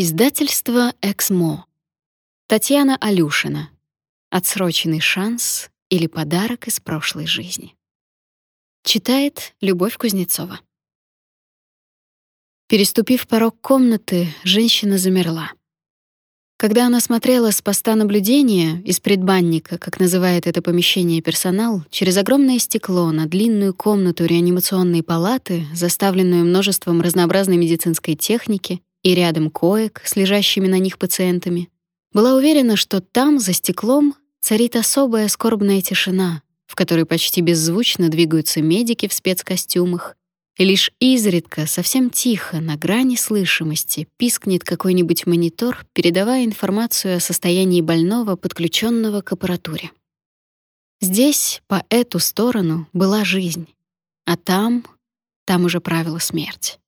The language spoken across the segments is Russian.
Издательство «Эксмо». Татьяна Алюшина. Отсроченный шанс или подарок из прошлой жизни. Читает Любовь Кузнецова. Переступив порог комнаты, женщина замерла. Когда она смотрела с поста наблюдения из предбанника, как называет это помещение персонал, через огромное стекло на длинную комнату реанимационной палаты, заставленную множеством разнообразной медицинской техники, и рядом коек с лежащими на них пациентами, была уверена, что там, за стеклом, царит особая скорбная тишина, в которой почти беззвучно двигаются медики в спецкостюмах, и лишь изредка, совсем тихо, на грани слышимости, пискнет какой-нибудь монитор, передавая информацию о состоянии больного, подключенного к аппаратуре. Здесь, по эту сторону, была жизнь, а там, там уже правила смерть.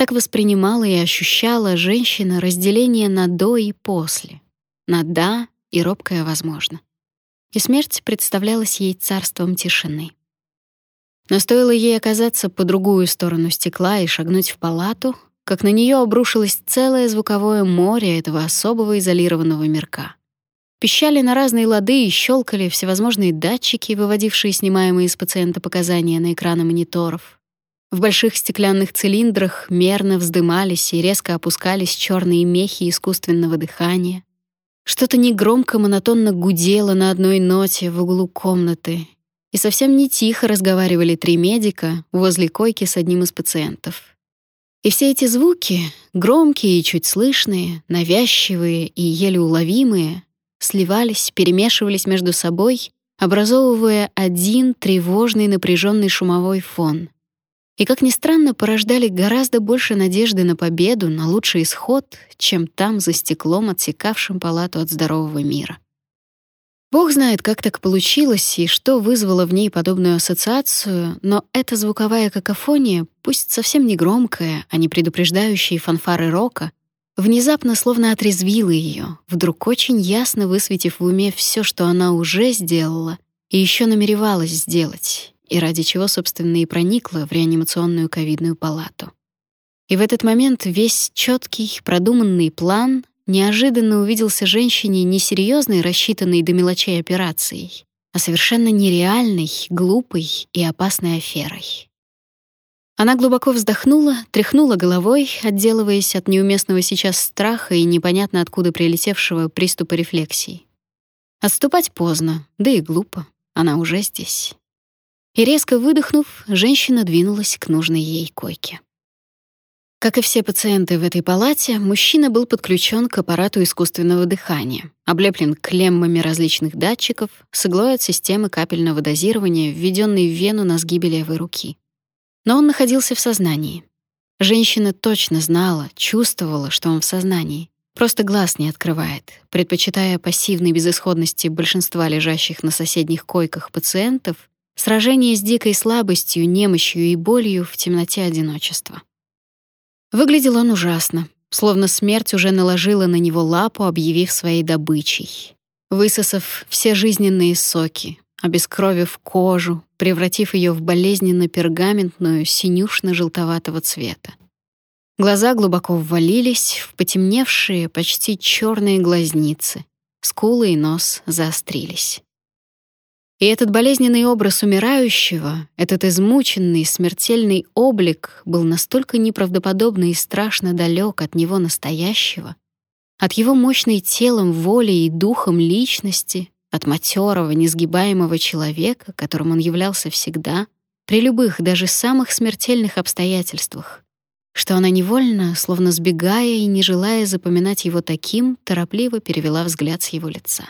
Так воспринимала и ощущала женщина разделение на «до» и «после», на «да» и робкое «возможно». И смерть представлялась ей царством тишины. Но стоило ей оказаться по другую сторону стекла и шагнуть в палату, как на нее обрушилось целое звуковое море этого особого изолированного мирка. Пищали на разные лады и щелкали всевозможные датчики, выводившие снимаемые из пациента показания на экраны мониторов. В больших стеклянных цилиндрах мерно вздымались и резко опускались черные мехи искусственного дыхания. Что-то негромко монотонно гудело на одной ноте в углу комнаты, и совсем не тихо разговаривали три медика возле койки с одним из пациентов. И все эти звуки, громкие и чуть слышные, навязчивые и еле уловимые, сливались, перемешивались между собой, образовывая один тревожный напряженный шумовой фон — и, как ни странно, порождали гораздо больше надежды на победу, на лучший исход, чем там, за стеклом, отсекавшим палату от здорового мира. Бог знает, как так получилось и что вызвало в ней подобную ассоциацию, но эта звуковая какофония, пусть совсем не громкая, а не предупреждающие фанфары рока, внезапно словно отрезвила ее, вдруг очень ясно высветив в уме все, что она уже сделала и еще намеревалась сделать, и ради чего, собственно, и проникла в реанимационную ковидную палату. И в этот момент весь четкий, продуманный план неожиданно увиделся женщине не серьезной, рассчитанной до мелочей операцией, а совершенно нереальной, глупой и опасной аферой. Она глубоко вздохнула, тряхнула головой, отделываясь от неуместного сейчас страха и непонятно откуда прилетевшего приступа рефлексии. Отступать поздно, да и глупо. Она уже здесь. И резко выдохнув, женщина двинулась к нужной ей койке. Как и все пациенты в этой палате, мужчина был подключен к аппарату искусственного дыхания, облеплен клеммами различных датчиков с иглой от системы капельного дозирования, введенной в вену на сгибе левой руки. Но он находился в сознании. Женщина точно знала, чувствовала, что он в сознании. Просто глаз не открывает, предпочитая пассивной безысходности большинства лежащих на соседних койках пациентов Сражение с дикой слабостью, немощью и болью в темноте одиночества. Выглядел он ужасно, словно смерть уже наложила на него лапу, объявив своей добычей. Высосав все жизненные соки, обескровив кожу, превратив ее в болезненно-пергаментную, синюшно-желтоватого цвета. Глаза глубоко ввалились в потемневшие, почти черные глазницы. Скулы и нос заострились. И этот болезненный образ умирающего, этот измученный, смертельный облик был настолько неправдоподобно и страшно далек от него настоящего, от его мощной телом, волей и духом личности, от матерого, несгибаемого человека, которым он являлся всегда, при любых, даже самых смертельных обстоятельствах, что она невольно, словно сбегая и не желая запоминать его таким, торопливо перевела взгляд с его лица.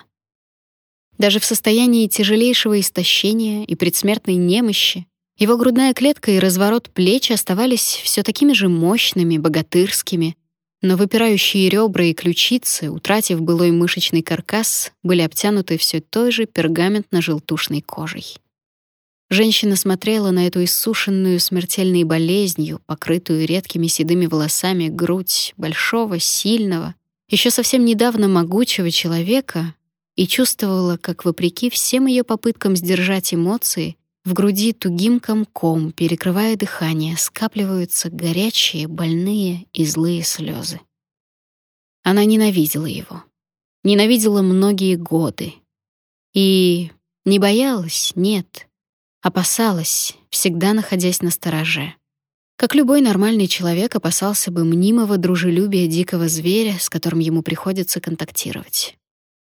Даже в состоянии тяжелейшего истощения и предсмертной немощи его грудная клетка и разворот плеч оставались все такими же мощными, богатырскими, но выпирающие ребра и ключицы, утратив былой мышечный каркас, были обтянуты все той же пергаментно-желтушной кожей. Женщина смотрела на эту иссушенную смертельной болезнью, покрытую редкими седыми волосами грудь большого, сильного, еще совсем недавно могучего человека и чувствовала, как, вопреки всем ее попыткам сдержать эмоции, в груди тугим комком, перекрывая дыхание, скапливаются горячие, больные и злые слезы. Она ненавидела его. Ненавидела многие годы. И не боялась, нет. Опасалась, всегда находясь на стороже. Как любой нормальный человек опасался бы мнимого дружелюбия дикого зверя, с которым ему приходится контактировать.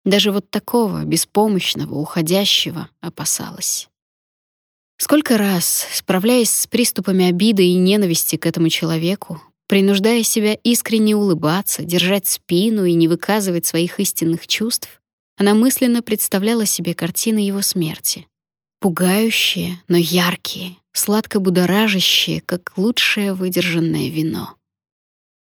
Даже вот такого, беспомощного, уходящего, опасалась. Сколько раз, справляясь с приступами обиды и ненависти к этому человеку, принуждая себя искренне улыбаться, держать спину и не выказывать своих истинных чувств, она мысленно представляла себе картины его смерти. Пугающие, но яркие, сладко будоражащие, как лучшее выдержанное вино.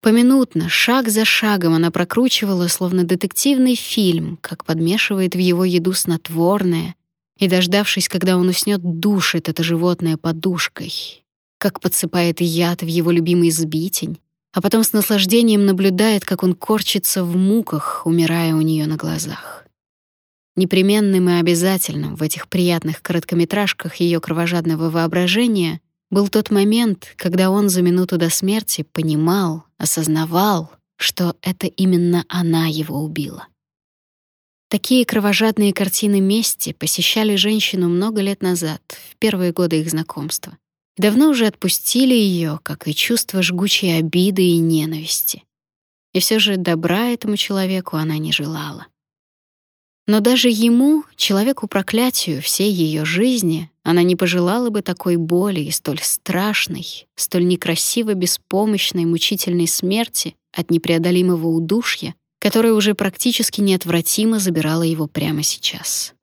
Поминутно, шаг за шагом она прокручивала, словно детективный фильм, как подмешивает в его еду снотворное, и, дождавшись, когда он уснет, душит это животное подушкой, как подсыпает яд в его любимый сбитень, а потом с наслаждением наблюдает, как он корчится в муках, умирая у нее на глазах. Непременным и обязательным в этих приятных короткометражках ее кровожадного воображения был тот момент, когда он за минуту до смерти понимал, осознавал, что это именно она его убила. Такие кровожадные картины мести посещали женщину много лет назад, в первые годы их знакомства. Давно уже отпустили ее, как и чувство жгучей обиды и ненависти. И все же добра этому человеку она не желала. Но даже ему, человеку-проклятию всей ее жизни, она не пожелала бы такой боли и столь страшной, столь некрасиво беспомощной, мучительной смерти от непреодолимого удушья, которое уже практически неотвратимо забирало его прямо сейчас.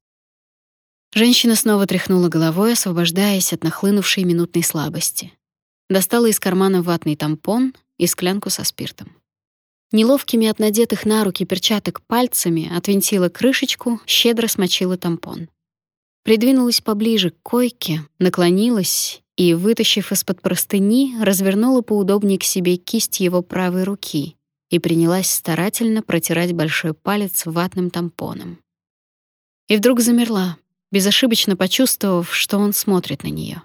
Женщина снова тряхнула головой, освобождаясь от нахлынувшей минутной слабости. Достала из кармана ватный тампон и склянку со спиртом. Неловкими от надетых на руки перчаток пальцами отвинтила крышечку, щедро смочила тампон. Придвинулась поближе к койке, наклонилась и, вытащив из-под простыни, развернула поудобнее к себе кисть его правой руки и принялась старательно протирать большой палец ватным тампоном. И вдруг замерла, безошибочно почувствовав, что он смотрит на нее.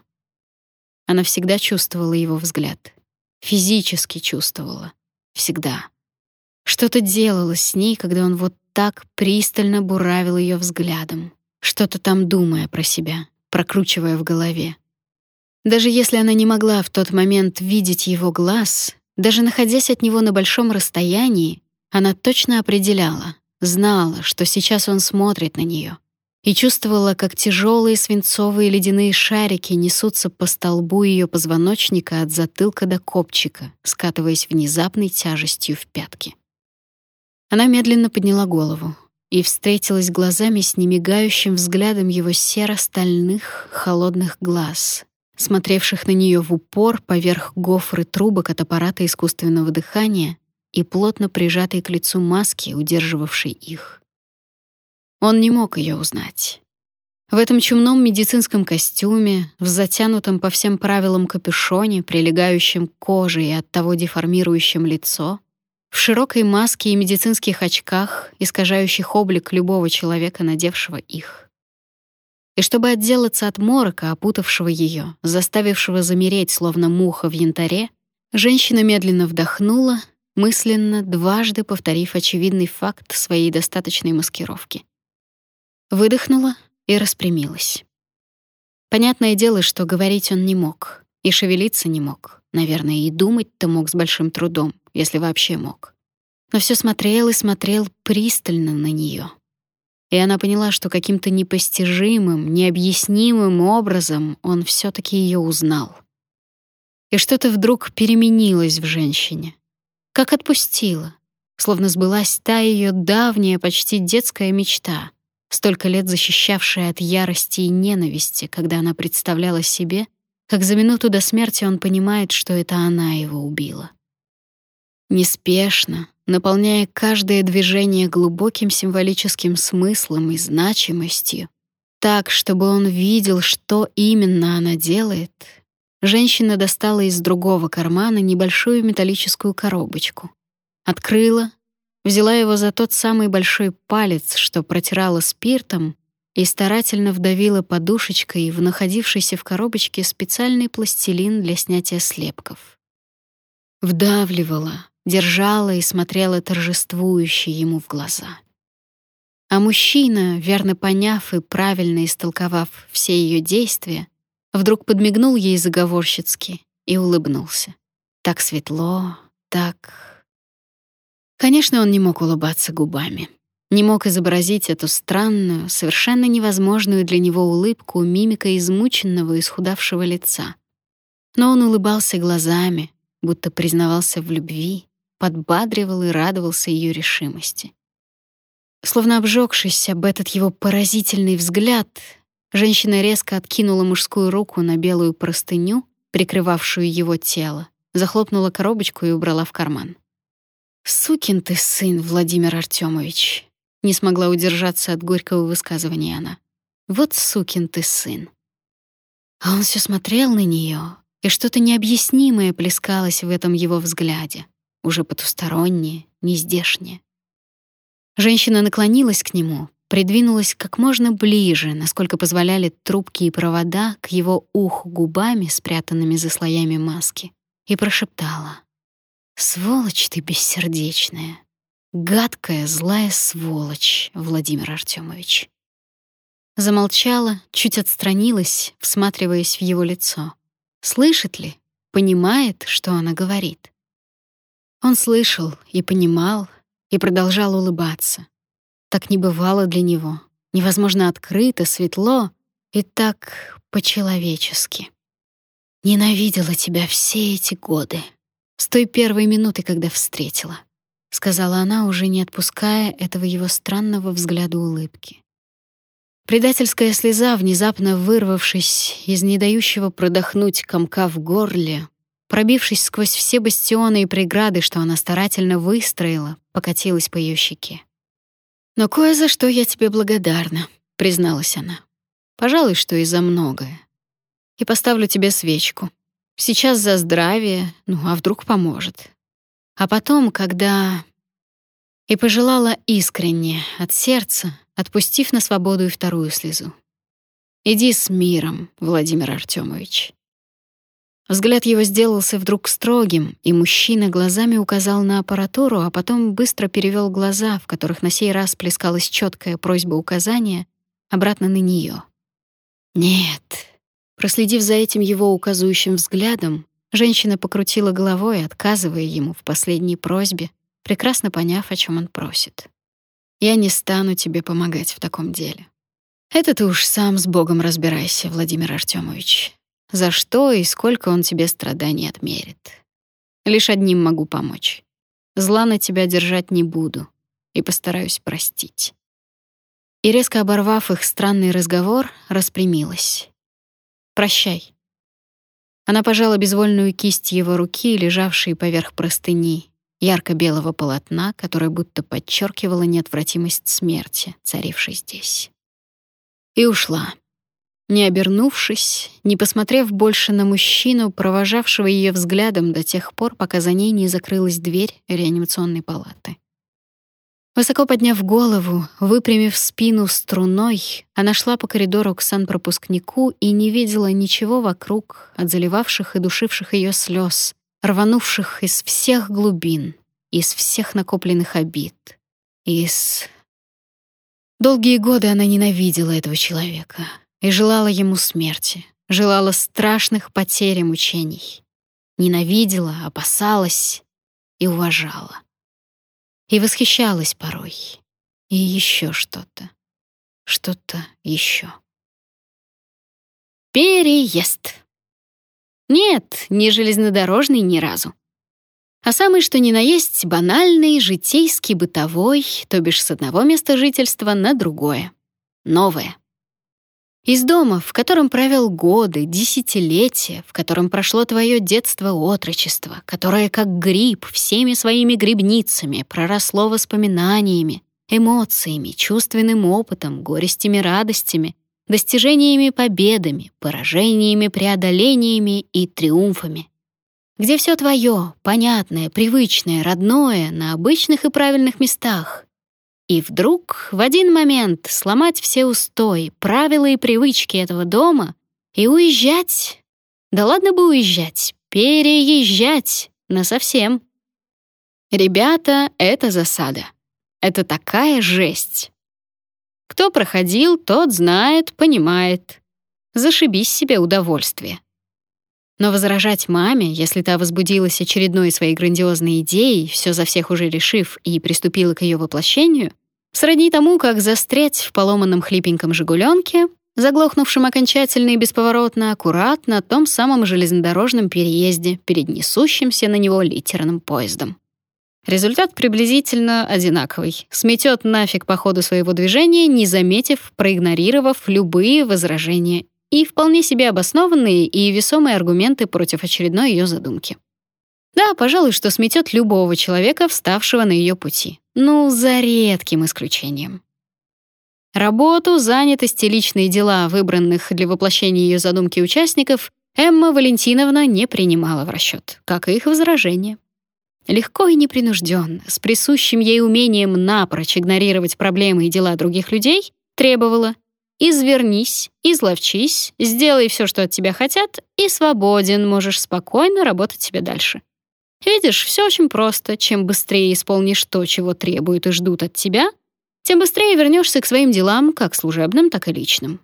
Она всегда чувствовала его взгляд. Физически чувствовала. Всегда. Что-то делалось с ней, когда он вот так пристально буравил ее взглядом, что-то там думая про себя, прокручивая в голове. Даже если она не могла в тот момент видеть его глаз, даже находясь от него на большом расстоянии, она точно определяла, знала, что сейчас он смотрит на нее, и чувствовала, как тяжелые свинцовые ледяные шарики несутся по столбу ее позвоночника от затылка до копчика, скатываясь внезапной тяжестью в пятки. Она медленно подняла голову и встретилась глазами с немигающим взглядом его серо-стальных, холодных глаз, смотревших на нее в упор поверх гофры трубок от аппарата искусственного дыхания и плотно прижатой к лицу маски, удерживавшей их. Он не мог ее узнать. В этом чумном медицинском костюме, в затянутом по всем правилам капюшоне, прилегающем к коже и оттого деформирующем лицо, в широкой маске и медицинских очках, искажающих облик любого человека, надевшего их. И чтобы отделаться от морока, опутавшего ее, заставившего замереть, словно муха в янтаре, женщина медленно вдохнула, мысленно дважды повторив очевидный факт своей достаточной маскировки. Выдохнула и распрямилась. Понятное дело, что говорить он не мог, и шевелиться не мог. Наверное, и думать-то мог с большим трудом, если вообще мог. Но все смотрел и смотрел пристально на нее. И она поняла, что каким-то непостижимым, необъяснимым образом он все таки ее узнал. И что-то вдруг переменилось в женщине. Как отпустила, словно сбылась та ее давняя, почти детская мечта, столько лет защищавшая от ярости и ненависти, когда она представляла себе, как за минуту до смерти он понимает, что это она его убила. Неспешно, наполняя каждое движение глубоким символическим смыслом и значимостью, так, чтобы он видел, что именно она делает, женщина достала из другого кармана небольшую металлическую коробочку, открыла, взяла его за тот самый большой палец, что протирала спиртом, и старательно вдавила подушечкой в находившийся в коробочке специальный пластилин для снятия слепков. Вдавливала, держала и смотрела торжествующе ему в глаза. А мужчина, верно поняв и правильно истолковав все ее действия, вдруг подмигнул ей заговорщицки и улыбнулся. Так светло, так... Конечно, он не мог улыбаться губами. Не мог изобразить эту странную, совершенно невозможную для него улыбку мимика измученного и исхудавшего лица. Но он улыбался глазами, будто признавался в любви, подбадривал и радовался ее решимости. Словно обжегшись об этот его поразительный взгляд, женщина резко откинула мужскую руку на белую простыню, прикрывавшую его тело, захлопнула коробочку и убрала в карман. «Сукин ты сын, Владимир Артемович!» Не смогла удержаться от горького высказывания она. «Вот сукин ты сын!» А он все смотрел на нее, и что-то необъяснимое плескалось в этом его взгляде, уже потустороннее, нездешнее. Женщина наклонилась к нему, придвинулась как можно ближе, насколько позволяли трубки и провода, к его уху губами, спрятанными за слоями маски, и прошептала: "Сволочь ты бессердечная, гадкая, злая сволочь, Владимир Артемович". Замолчала, чуть отстранилась, всматриваясь в его лицо. Слышит ли, понимает, что она говорит? Он слышал и понимал, и продолжал улыбаться. Так не бывало для него. Невозможно открыто, светло и так по-человечески. Ненавидела тебя все эти годы, с той первой минуты, когда встретила, сказала она, уже не отпуская этого его странного взгляда улыбки. Предательская слеза, внезапно вырвавшись из не дающего продохнуть комка в горле, пробившись сквозь все бастионы и преграды, что она старательно выстроила, покатилась по ее щеке. «Но кое за что я тебе благодарна», — призналась она. «Пожалуй, что и за многое. И поставлю тебе свечку. Сейчас за здравие, ну а вдруг поможет. А потом, когда...» И пожелала искренне, от сердца, отпустив на свободу и вторую слезу. «Иди с миром, Владимир Артемович. Взгляд его сделался вдруг строгим, и мужчина глазами указал на аппаратуру, а потом быстро перевел глаза, в которых на сей раз плескалась четкая просьба указания, обратно на нее. Нет. Проследив за этим его указывающим взглядом, женщина покрутила головой, отказывая ему в последней просьбе, прекрасно поняв, о чем он просит. Я не стану тебе помогать в таком деле. Это ты уж сам с Богом разбирайся, Владимир Артемович. За что и сколько он тебе страданий отмерит. Лишь одним могу помочь. Зла на тебя держать не буду и постараюсь простить. И резко оборвав их странный разговор, распрямилась. Прощай. Она пожала безвольную кисть его руки, лежавшей поверх простыни, ярко-белого полотна, которое будто подчеркивало неотвратимость смерти, царившей здесь. И ушла не обернувшись, не посмотрев больше на мужчину, провожавшего ее взглядом до тех пор, пока за ней не закрылась дверь реанимационной палаты. Высоко подняв голову, выпрямив спину струной, она шла по коридору к санпропускнику и не видела ничего вокруг от заливавших и душивших ее слез, рванувших из всех глубин, из всех накопленных обид, из... Долгие годы она ненавидела этого человека — и желала ему смерти, желала страшных потерь и мучений. Ненавидела, опасалась и уважала. И восхищалась порой. И еще что-то. Что-то еще. Переезд. Нет, не железнодорожный ни разу. А самый что ни на есть банальный, житейский, бытовой, то бишь с одного места жительства на другое. Новое. Из дома, в котором провел годы, десятилетия, в котором прошло твое детство-отрочество, которое как гриб всеми своими грибницами проросло воспоминаниями, эмоциями, чувственным опытом, горестями, радостями, достижениями, победами, поражениями, преодолениями и триумфами. Где все твое, понятное, привычное, родное, на обычных и правильных местах, и вдруг в один момент сломать все устои, правила и привычки этого дома и уезжать. Да ладно бы уезжать, переезжать насовсем. Ребята, это засада. Это такая жесть. Кто проходил, тот знает, понимает. Зашибись себе удовольствие. Но возражать маме, если та возбудилась очередной своей грандиозной идеей, все за всех уже решив и приступила к ее воплощению, сродни тому, как застрять в поломанном хлипеньком «Жигуленке», заглохнувшем окончательно и бесповоротно аккурат на том самом железнодорожном переезде перед несущимся на него литерным поездом. Результат приблизительно одинаковый. Сметет нафиг по ходу своего движения, не заметив, проигнорировав любые возражения и вполне себе обоснованные и весомые аргументы против очередной ее задумки. Да, пожалуй, что сметет любого человека, вставшего на ее пути. Ну, за редким исключением. Работу, занятость и личные дела выбранных для воплощения ее задумки участников Эмма Валентиновна не принимала в расчет, как и их возражения. Легко и непринужденно, с присущим ей умением напрочь игнорировать проблемы и дела других людей, требовала Извернись, изловчись, сделай все, что от тебя хотят, и свободен, можешь спокойно работать себе дальше. Видишь, все очень просто. Чем быстрее исполнишь то, чего требуют и ждут от тебя, тем быстрее вернешься к своим делам, как служебным, так и личным.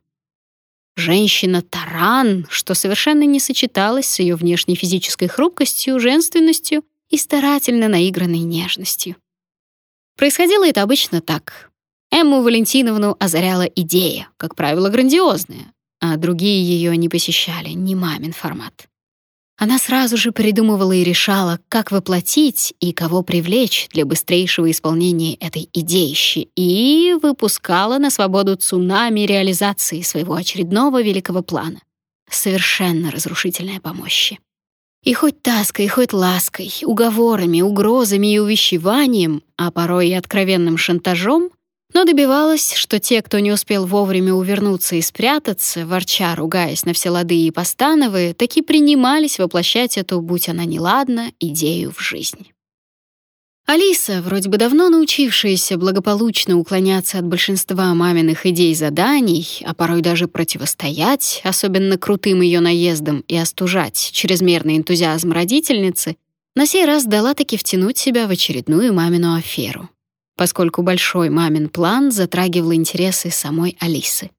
Женщина-таран, что совершенно не сочеталась с ее внешней физической хрупкостью, женственностью и старательно наигранной нежностью. Происходило это обычно так. Эмму Валентиновну озаряла идея, как правило, грандиозная, а другие ее не посещали, не мамин формат. Она сразу же придумывала и решала, как воплотить и кого привлечь для быстрейшего исполнения этой идеищи, и выпускала на свободу цунами реализации своего очередного великого плана. Совершенно разрушительная помощь. И хоть таской, хоть лаской, уговорами, угрозами и увещеванием, а порой и откровенным шантажом — но добивалась, что те, кто не успел вовремя увернуться и спрятаться, ворча, ругаясь на все лады и постановые, таки принимались воплощать эту, будь она неладна, идею в жизнь. Алиса, вроде бы давно научившаяся благополучно уклоняться от большинства маминых идей заданий, а порой даже противостоять, особенно крутым ее наездам и остужать чрезмерный энтузиазм родительницы, на сей раз дала таки втянуть себя в очередную мамину аферу поскольку большой мамин план затрагивал интересы самой Алисы.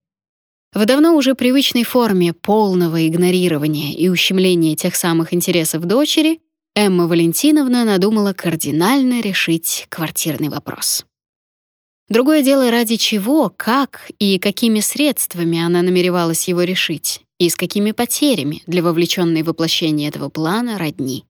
В давно уже привычной форме полного игнорирования и ущемления тех самых интересов дочери Эмма Валентиновна надумала кардинально решить квартирный вопрос. Другое дело, ради чего, как и какими средствами она намеревалась его решить, и с какими потерями для вовлеченной в воплощение этого плана родни.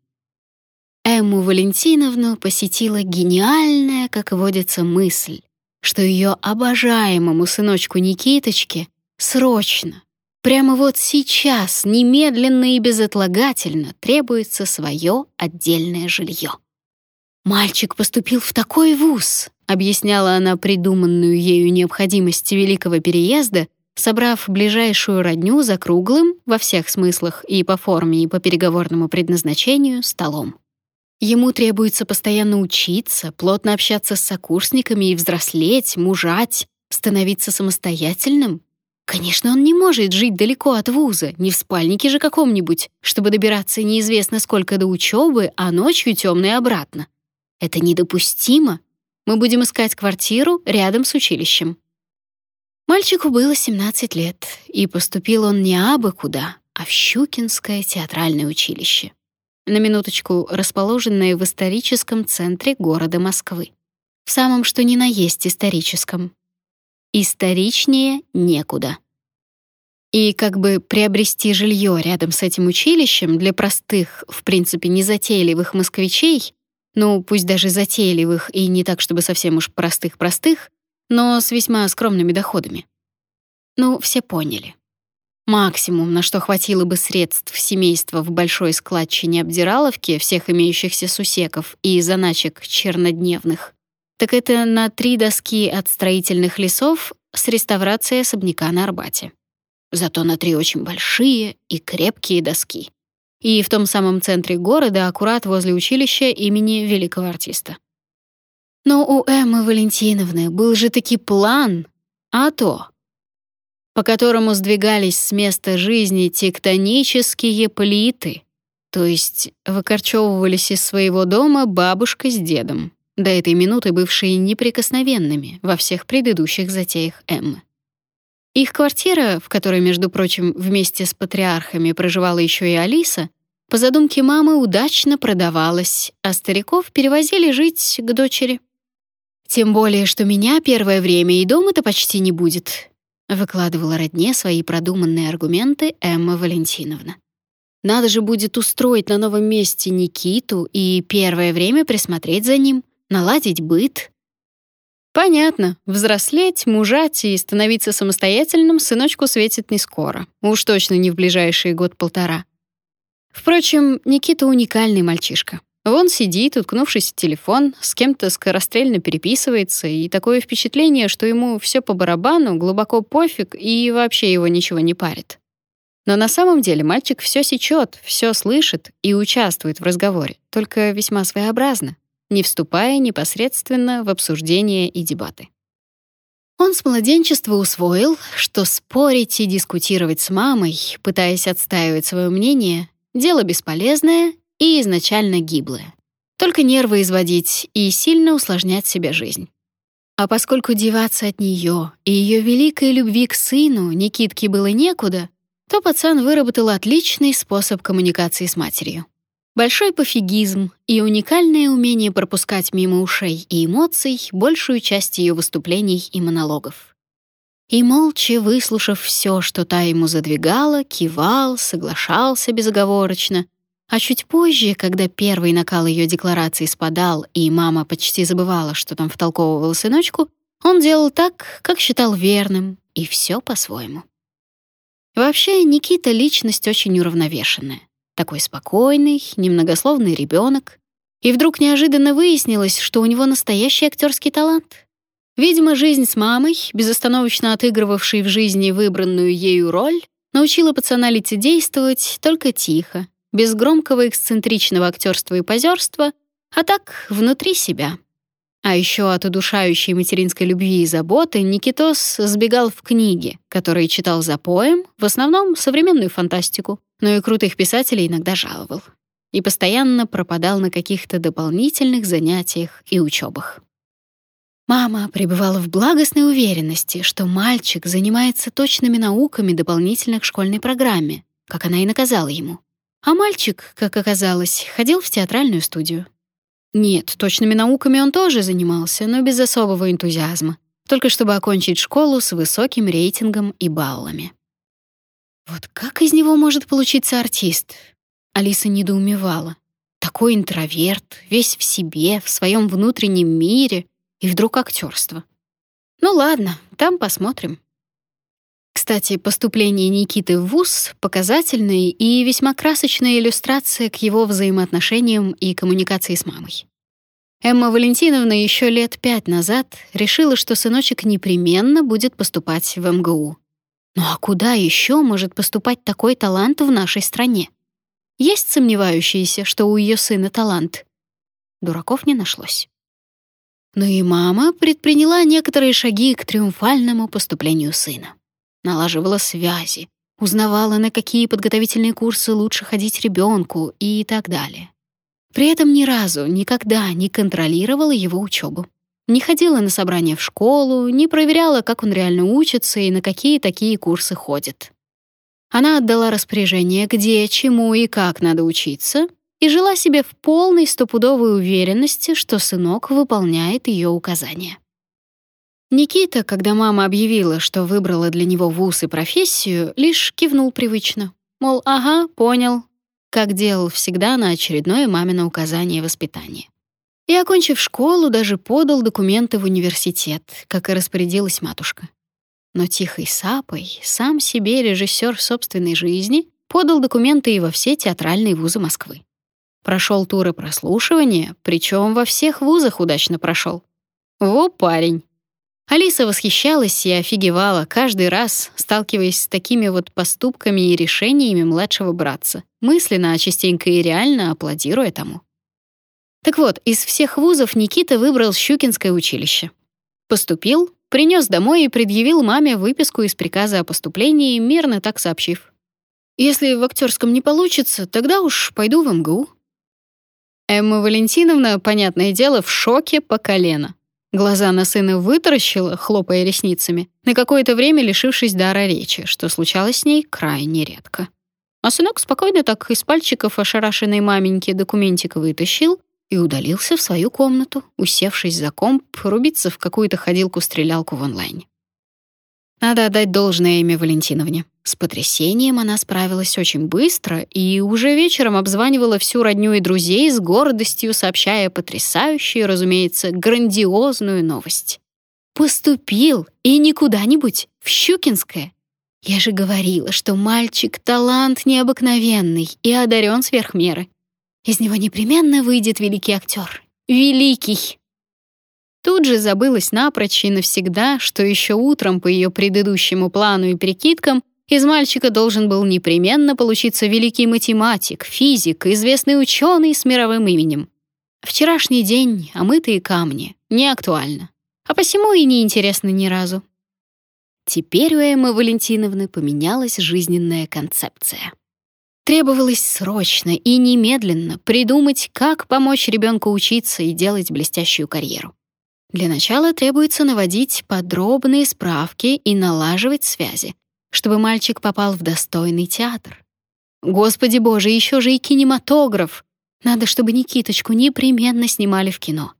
Эмму Валентиновну посетила гениальная, как водится, мысль, что ее обожаемому сыночку Никиточке срочно, прямо вот сейчас, немедленно и безотлагательно требуется свое отдельное жилье. «Мальчик поступил в такой вуз», — объясняла она придуманную ею необходимость великого переезда, собрав ближайшую родню за круглым, во всех смыслах и по форме, и по переговорному предназначению, столом. Ему требуется постоянно учиться, плотно общаться с сокурсниками и взрослеть, мужать, становиться самостоятельным. Конечно, он не может жить далеко от вуза, не в спальнике же каком-нибудь, чтобы добираться неизвестно сколько до учебы, а ночью темно и обратно. Это недопустимо. Мы будем искать квартиру рядом с училищем. Мальчику было 17 лет, и поступил он не абы куда, а в Щукинское театральное училище на минуточку расположенное в историческом центре города Москвы. В самом что ни на есть историческом. Историчнее некуда. И как бы приобрести жилье рядом с этим училищем для простых, в принципе, незатейливых москвичей, ну, пусть даже затейливых и не так, чтобы совсем уж простых-простых, но с весьма скромными доходами. Ну, все поняли. Максимум, на что хватило бы средств семейства в большой складчине обдираловки всех имеющихся сусеков и заначек чернодневных, так это на три доски от строительных лесов с реставрацией особняка на Арбате. Зато на три очень большие и крепкие доски. И в том самом центре города, аккурат возле училища имени великого артиста. Но у Эммы Валентиновны был же таки план, а то по которому сдвигались с места жизни тектонические плиты, То есть выкорчевывались из своего дома бабушка с дедом, до этой минуты бывшие неприкосновенными во всех предыдущих затеях Эммы. Их квартира, в которой, между прочим, вместе с патриархами проживала еще и Алиса, по задумке мамы удачно продавалась, а стариков перевозили жить к дочери. Тем более, что меня первое время и дома-то почти не будет, выкладывала родне свои продуманные аргументы Эмма Валентиновна. Надо же будет устроить на новом месте Никиту и первое время присмотреть за ним, наладить быт. Понятно, взрослеть, мужать и становиться самостоятельным сыночку светит не скоро. Уж точно не в ближайшие год-полтора. Впрочем, Никита уникальный мальчишка. Он сидит, уткнувшись в телефон, с кем-то скорострельно переписывается, и такое впечатление, что ему все по барабану, глубоко пофиг, и вообще его ничего не парит. Но на самом деле мальчик все сечет, все слышит и участвует в разговоре, только весьма своеобразно, не вступая непосредственно в обсуждения и дебаты. Он с младенчества усвоил, что спорить и дискутировать с мамой, пытаясь отстаивать свое мнение, Дело бесполезное и изначально гиблое. Только нервы изводить и сильно усложнять себе жизнь. А поскольку деваться от нее и ее великой любви к сыну Никитке было некуда, то пацан выработал отличный способ коммуникации с матерью. Большой пофигизм и уникальное умение пропускать мимо ушей и эмоций большую часть ее выступлений и монологов и, молча выслушав все, что та ему задвигала, кивал, соглашался безоговорочно. А чуть позже, когда первый накал ее декларации спадал, и мама почти забывала, что там втолковывал сыночку, он делал так, как считал верным, и все по-своему. Вообще, Никита — личность очень уравновешенная. Такой спокойный, немногословный ребенок. И вдруг неожиданно выяснилось, что у него настоящий актерский талант — Видимо, жизнь с мамой, безостановочно отыгрывавшей в жизни выбранную ею роль, научила пацана лицедействовать только тихо, без громкого эксцентричного актерства и позерства, а так, внутри себя. А еще от удушающей материнской любви и заботы Никитос сбегал в книги, которые читал за поем, в основном современную фантастику, но и крутых писателей иногда жаловал. И постоянно пропадал на каких-то дополнительных занятиях и учебах. Мама пребывала в благостной уверенности, что мальчик занимается точными науками дополнительно к школьной программе, как она и наказала ему. А мальчик, как оказалось, ходил в театральную студию. Нет, точными науками он тоже занимался, но без особого энтузиазма, только чтобы окончить школу с высоким рейтингом и баллами. Вот как из него может получиться артист? Алиса недоумевала. Такой интроверт, весь в себе, в своем внутреннем мире — и вдруг актерство. Ну ладно, там посмотрим. Кстати, поступление Никиты в ВУЗ — показательная и весьма красочная иллюстрация к его взаимоотношениям и коммуникации с мамой. Эмма Валентиновна еще лет пять назад решила, что сыночек непременно будет поступать в МГУ. Ну а куда еще может поступать такой талант в нашей стране? Есть сомневающиеся, что у ее сына талант. Дураков не нашлось. Но и мама предприняла некоторые шаги к триумфальному поступлению сына. Налаживала связи, узнавала, на какие подготовительные курсы лучше ходить ребенку и так далее. При этом ни разу, никогда не контролировала его учебу. Не ходила на собрания в школу, не проверяла, как он реально учится и на какие такие курсы ходит. Она отдала распоряжение, где, чему и как надо учиться, и жила себе в полной стопудовой уверенности, что сынок выполняет ее указания. Никита, когда мама объявила, что выбрала для него вуз и профессию, лишь кивнул привычно. Мол, ага, понял, как делал всегда на очередное мамино указание воспитания. И, окончив школу, даже подал документы в университет, как и распорядилась матушка. Но тихой сапой сам себе режиссер собственной жизни подал документы и во все театральные вузы Москвы. Прошел туры прослушивания, причем во всех вузах удачно прошел. Во парень. Алиса восхищалась и офигевала каждый раз, сталкиваясь с такими вот поступками и решениями младшего братца, мысленно, а частенько и реально аплодируя тому. Так вот, из всех вузов Никита выбрал Щукинское училище. Поступил, принес домой и предъявил маме выписку из приказа о поступлении, мирно так сообщив. Если в актерском не получится, тогда уж пойду в МГУ». Эмма Валентиновна, понятное дело, в шоке по колено. Глаза на сына вытаращила, хлопая ресницами, на какое-то время лишившись дара речи, что случалось с ней крайне редко. А сынок спокойно так из пальчиков ошарашенной маменьки документик вытащил и удалился в свою комнату, усевшись за комп, рубиться в какую-то ходилку-стрелялку в онлайне. Надо отдать должное имя Валентиновне. С потрясением она справилась очень быстро и уже вечером обзванивала всю родню и друзей с гордостью, сообщая потрясающую, разумеется, грандиозную новость. Поступил, и не куда-нибудь, в Щукинское. Я же говорила, что мальчик талант необыкновенный и одарен сверх меры. Из него непременно выйдет великий актер. Великий! Тут же забылась напрочь и навсегда, что еще утром по ее предыдущему плану и прикидкам из мальчика должен был непременно получиться великий математик, физик, известный ученый с мировым именем. Вчерашний день, омытые камни, не актуально. А посему и не интересно ни разу. Теперь у Эммы Валентиновны поменялась жизненная концепция. Требовалось срочно и немедленно придумать, как помочь ребенку учиться и делать блестящую карьеру. Для начала требуется наводить подробные справки и налаживать связи, чтобы мальчик попал в достойный театр. Господи боже, еще же и кинематограф. Надо, чтобы Никиточку непременно снимали в кино.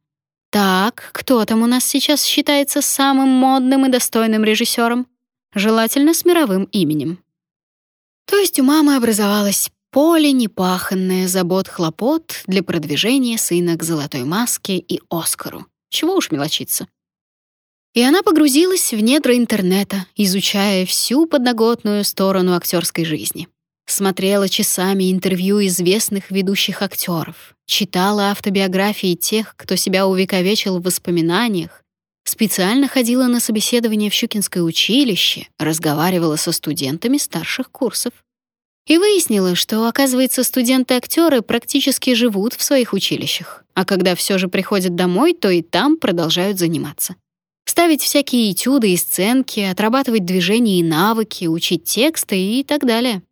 Так, кто там у нас сейчас считается самым модным и достойным режиссером? Желательно с мировым именем. То есть у мамы образовалось поле непаханное забот-хлопот для продвижения сына к золотой маске и Оскару. Чего уж мелочиться. И она погрузилась в недра интернета, изучая всю подноготную сторону актерской жизни. Смотрела часами интервью известных ведущих актеров, читала автобиографии тех, кто себя увековечил в воспоминаниях, специально ходила на собеседование в Щукинское училище, разговаривала со студентами старших курсов. И выяснила, что, оказывается, студенты-актеры практически живут в своих училищах, а когда все же приходят домой, то и там продолжают заниматься. Ставить всякие этюды и сценки, отрабатывать движения и навыки, учить тексты и так далее.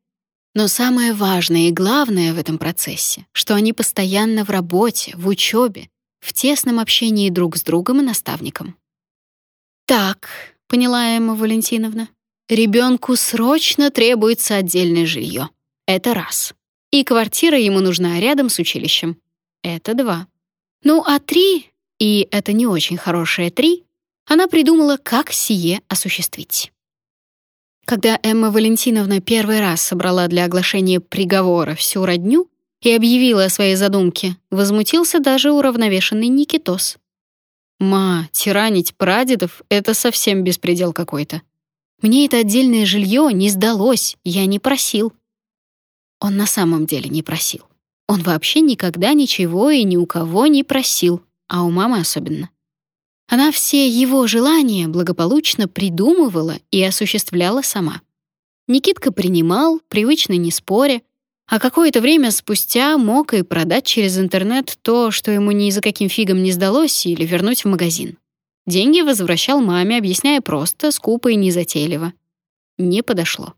Но самое важное и главное в этом процессе, что они постоянно в работе, в учебе, в тесном общении друг с другом и наставником. «Так», — поняла Эмма Валентиновна, Ребенку срочно требуется отдельное жилье. Это раз. И квартира ему нужна рядом с училищем. Это два. Ну а три, и это не очень хорошее три, она придумала, как сие осуществить. Когда Эмма Валентиновна первый раз собрала для оглашения приговора всю родню и объявила о своей задумке, возмутился даже уравновешенный Никитос. «Ма, тиранить прадедов — это совсем беспредел какой-то. Мне это отдельное жилье не сдалось, я не просил. Он на самом деле не просил. Он вообще никогда ничего и ни у кого не просил, а у мамы особенно. Она все его желания благополучно придумывала и осуществляла сама. Никитка принимал, привычно не споря, а какое-то время спустя мог и продать через интернет то, что ему ни за каким фигом не сдалось, или вернуть в магазин. Деньги возвращал маме, объясняя просто, скупо и незатейливо. Не подошло.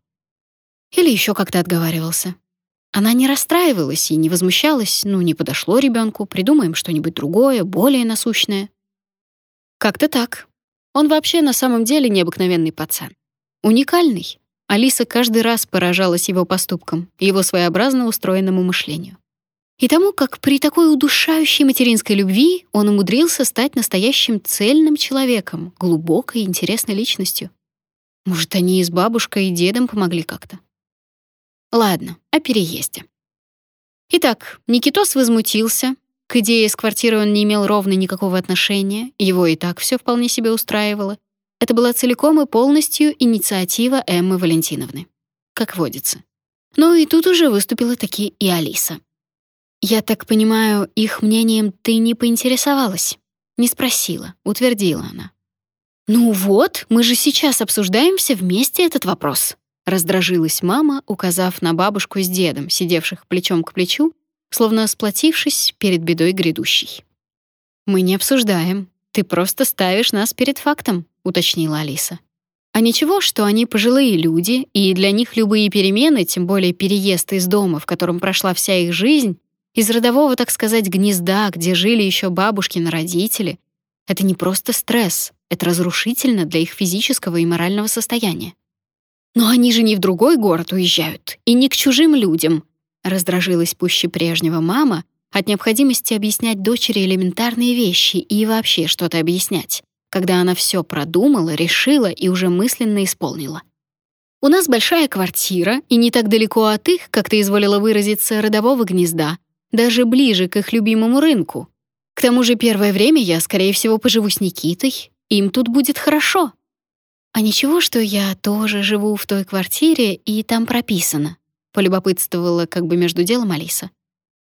Или еще как-то отговаривался. Она не расстраивалась и не возмущалась, ну, не подошло ребенку, придумаем что-нибудь другое, более насущное. Как-то так. Он вообще на самом деле необыкновенный пацан. Уникальный. Алиса каждый раз поражалась его поступкам, его своеобразно устроенному мышлению и тому, как при такой удушающей материнской любви он умудрился стать настоящим цельным человеком, глубокой и интересной личностью. Может, они и с бабушкой и дедом помогли как-то. Ладно, о переезде. Итак, Никитос возмутился. К идее с квартирой он не имел ровно никакого отношения, его и так все вполне себе устраивало. Это была целиком и полностью инициатива Эммы Валентиновны. Как водится. Ну и тут уже выступила таки и Алиса. «Я так понимаю, их мнением ты не поинтересовалась?» Не спросила, утвердила она. «Ну вот, мы же сейчас обсуждаем все вместе этот вопрос», раздражилась мама, указав на бабушку с дедом, сидевших плечом к плечу, словно сплотившись перед бедой грядущей. «Мы не обсуждаем. Ты просто ставишь нас перед фактом», — уточнила Алиса. А ничего, что они пожилые люди, и для них любые перемены, тем более переезд из дома, в котором прошла вся их жизнь, из родового, так сказать, гнезда, где жили еще бабушкины родители, это не просто стресс, это разрушительно для их физического и морального состояния. Но они же не в другой город уезжают, и не к чужим людям, раздражилась пуще прежнего мама от необходимости объяснять дочери элементарные вещи и вообще что-то объяснять когда она все продумала, решила и уже мысленно исполнила. У нас большая квартира, и не так далеко от их, как ты изволила выразиться, родового гнезда, даже ближе к их любимому рынку. К тому же первое время я, скорее всего, поживу с Никитой, им тут будет хорошо. А ничего, что я тоже живу в той квартире, и там прописано, полюбопытствовала как бы между делом Алиса.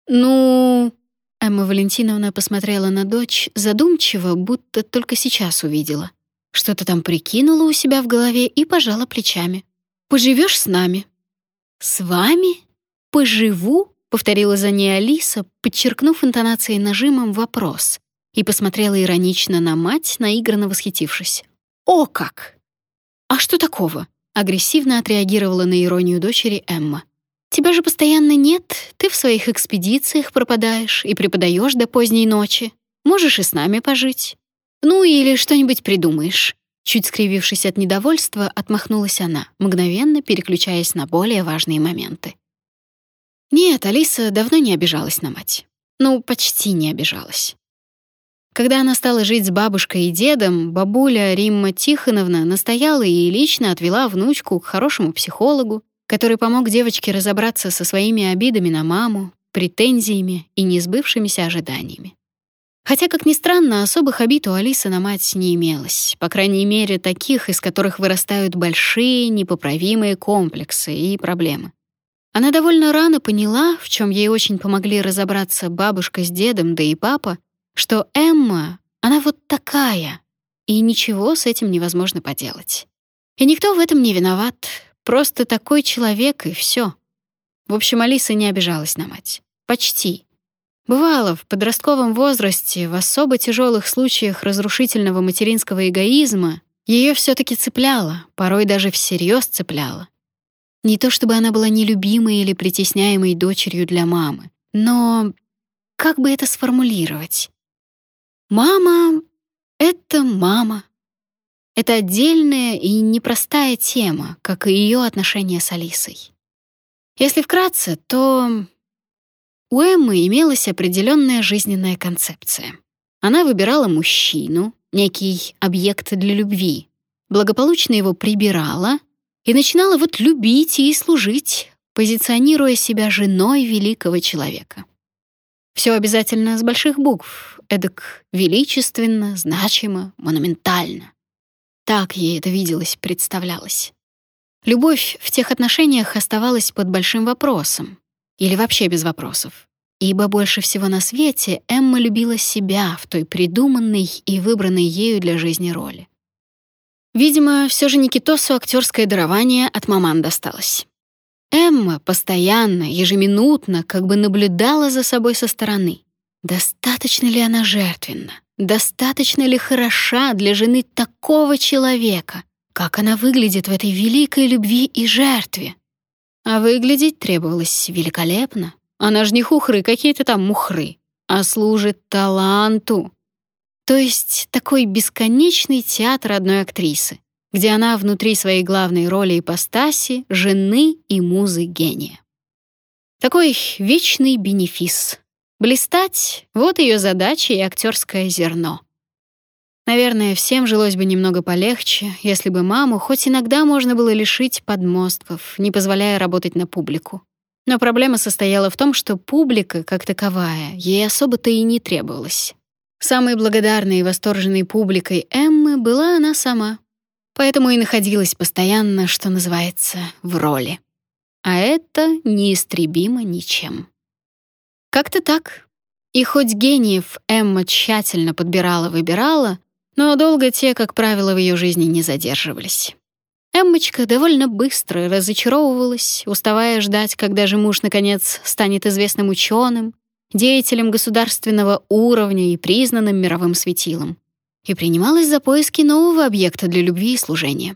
Ну, Эмма Валентиновна посмотрела на дочь задумчиво, будто только сейчас увидела. Что-то там прикинула у себя в голове и пожала плечами. Поживешь с нами. С вами? Поживу? Повторила за ней Алиса, подчеркнув интонацией нажимом вопрос, и посмотрела иронично на мать, наигранно восхитившись. О как! А что такого? агрессивно отреагировала на иронию дочери Эмма. Тебя же постоянно нет, ты в своих экспедициях пропадаешь и преподаешь до поздней ночи. Можешь и с нами пожить. Ну или что-нибудь придумаешь». Чуть скривившись от недовольства, отмахнулась она, мгновенно переключаясь на более важные моменты. Нет, Алиса давно не обижалась на мать. Ну, почти не обижалась. Когда она стала жить с бабушкой и дедом, бабуля Римма Тихоновна настояла и лично отвела внучку к хорошему психологу, который помог девочке разобраться со своими обидами на маму, претензиями и несбывшимися ожиданиями. Хотя, как ни странно, особых обид у Алисы на мать не имелось, по крайней мере, таких, из которых вырастают большие, непоправимые комплексы и проблемы. Она довольно рано поняла, в чем ей очень помогли разобраться бабушка с дедом, да и папа, что Эмма, она вот такая, и ничего с этим невозможно поделать. И никто в этом не виноват, Просто такой человек, и все. В общем, Алиса не обижалась на мать. Почти. Бывало, в подростковом возрасте, в особо тяжелых случаях разрушительного материнского эгоизма, ее все таки цепляло, порой даже всерьез цепляло. Не то чтобы она была нелюбимой или притесняемой дочерью для мамы, но как бы это сформулировать? Мама — это мама, это отдельная и непростая тема, как и ее отношения с Алисой. Если вкратце, то у Эммы имелась определенная жизненная концепция. Она выбирала мужчину, некий объект для любви, благополучно его прибирала и начинала вот любить и служить, позиционируя себя женой великого человека. Все обязательно с больших букв, эдак величественно, значимо, монументально. Так ей это виделось, представлялось. Любовь в тех отношениях оставалась под большим вопросом. Или вообще без вопросов. Ибо больше всего на свете Эмма любила себя в той придуманной и выбранной ею для жизни роли. Видимо, все же Никитосу актерское дарование от маман досталось. Эмма постоянно, ежеминутно как бы наблюдала за собой со стороны. Достаточно ли она жертвенна? Достаточно ли хороша для жены такого человека? Как она выглядит в этой великой любви и жертве? А выглядеть требовалось великолепно. Она ж не хухры какие-то там мухры, а служит таланту. То есть такой бесконечный театр одной актрисы, где она внутри своей главной роли ипостаси жены и музы гения. Такой вечный бенефис, Блистать — вот ее задача и актерское зерно. Наверное, всем жилось бы немного полегче, если бы маму хоть иногда можно было лишить подмостков, не позволяя работать на публику. Но проблема состояла в том, что публика, как таковая, ей особо-то и не требовалась. Самой благодарной и восторженной публикой Эммы была она сама. Поэтому и находилась постоянно, что называется, в роли. А это неистребимо ничем. Как-то так. И хоть гениев Эмма тщательно подбирала-выбирала, но долго те, как правило, в ее жизни не задерживались. Эммочка довольно быстро разочаровывалась, уставая ждать, когда же муж, наконец, станет известным ученым, деятелем государственного уровня и признанным мировым светилом, и принималась за поиски нового объекта для любви и служения.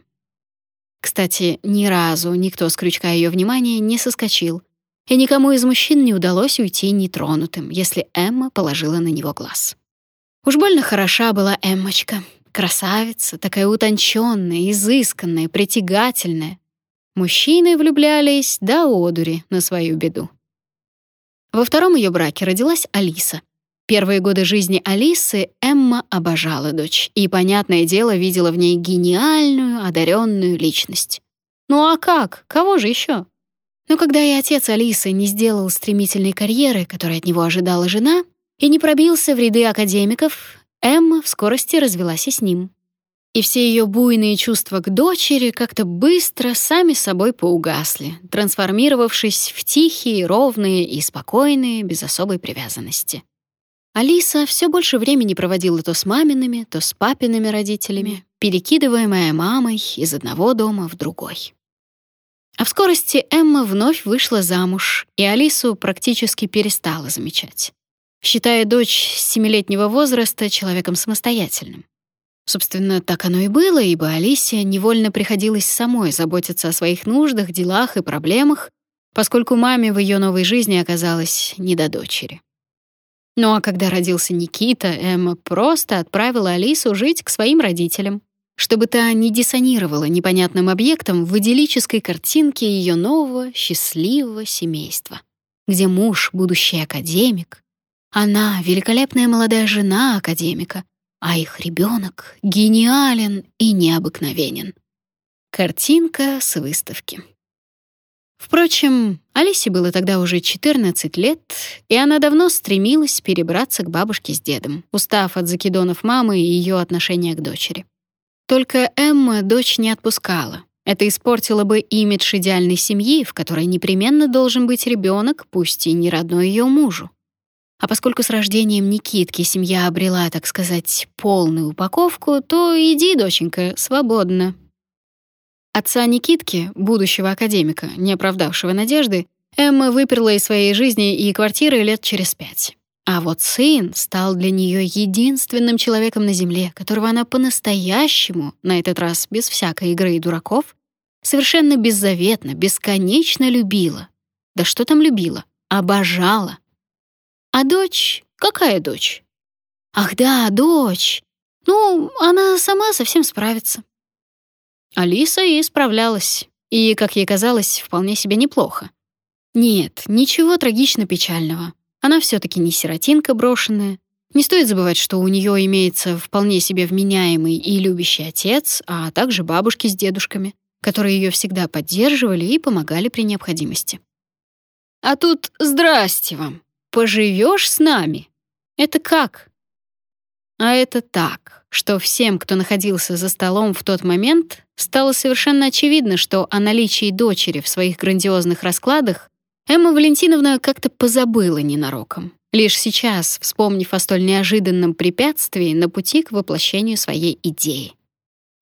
Кстати, ни разу никто с крючка ее внимания не соскочил, и никому из мужчин не удалось уйти нетронутым, если Эмма положила на него глаз. Уж больно хороша была Эммочка. Красавица, такая утонченная, изысканная, притягательная. Мужчины влюблялись до одури на свою беду. Во втором ее браке родилась Алиса. Первые годы жизни Алисы Эмма обожала дочь и, понятное дело, видела в ней гениальную, одаренную личность. Ну а как? Кого же еще? Но когда и отец Алисы не сделал стремительной карьеры, которой от него ожидала жена, и не пробился в ряды академиков, Эмма в скорости развелась и с ним. И все ее буйные чувства к дочери как-то быстро сами собой поугасли, трансформировавшись в тихие, ровные и спокойные, без особой привязанности. Алиса все больше времени проводила то с мамиными, то с папиными родителями, перекидываемая мамой из одного дома в другой. А в скорости Эмма вновь вышла замуж, и Алису практически перестала замечать, считая дочь семилетнего возраста человеком самостоятельным. Собственно, так оно и было, ибо Алисе невольно приходилось самой заботиться о своих нуждах, делах и проблемах, поскольку маме в ее новой жизни оказалось не до дочери. Ну а когда родился Никита, Эмма просто отправила Алису жить к своим родителям чтобы та не диссонировала непонятным объектом в идиллической картинке ее нового счастливого семейства, где муж — будущий академик, она — великолепная молодая жена академика, а их ребенок гениален и необыкновенен. Картинка с выставки. Впрочем, Алисе было тогда уже 14 лет, и она давно стремилась перебраться к бабушке с дедом, устав от закидонов мамы и ее отношения к дочери. Только Эмма дочь не отпускала. Это испортило бы имидж идеальной семьи, в которой непременно должен быть ребенок, пусть и не родной ее мужу. А поскольку с рождением Никитки семья обрела, так сказать, полную упаковку, то иди, доченька, свободно. Отца Никитки, будущего академика, не оправдавшего надежды, Эмма выперла из своей жизни и квартиры лет через пять. А вот сын стал для нее единственным человеком на земле, которого она по-настоящему, на этот раз без всякой игры и дураков, совершенно беззаветно, бесконечно любила. Да что там любила? Обожала. А дочь? Какая дочь? Ах да, дочь. Ну, она сама совсем справится. Алиса и справлялась, и, как ей казалось, вполне себе неплохо. Нет, ничего трагично-печального. Она все таки не сиротинка брошенная. Не стоит забывать, что у нее имеется вполне себе вменяемый и любящий отец, а также бабушки с дедушками, которые ее всегда поддерживали и помогали при необходимости. А тут здрасте вам. Поживешь с нами? Это как? А это так, что всем, кто находился за столом в тот момент, стало совершенно очевидно, что о наличии дочери в своих грандиозных раскладах Эмма Валентиновна как-то позабыла ненароком, лишь сейчас вспомнив о столь неожиданном препятствии на пути к воплощению своей идеи.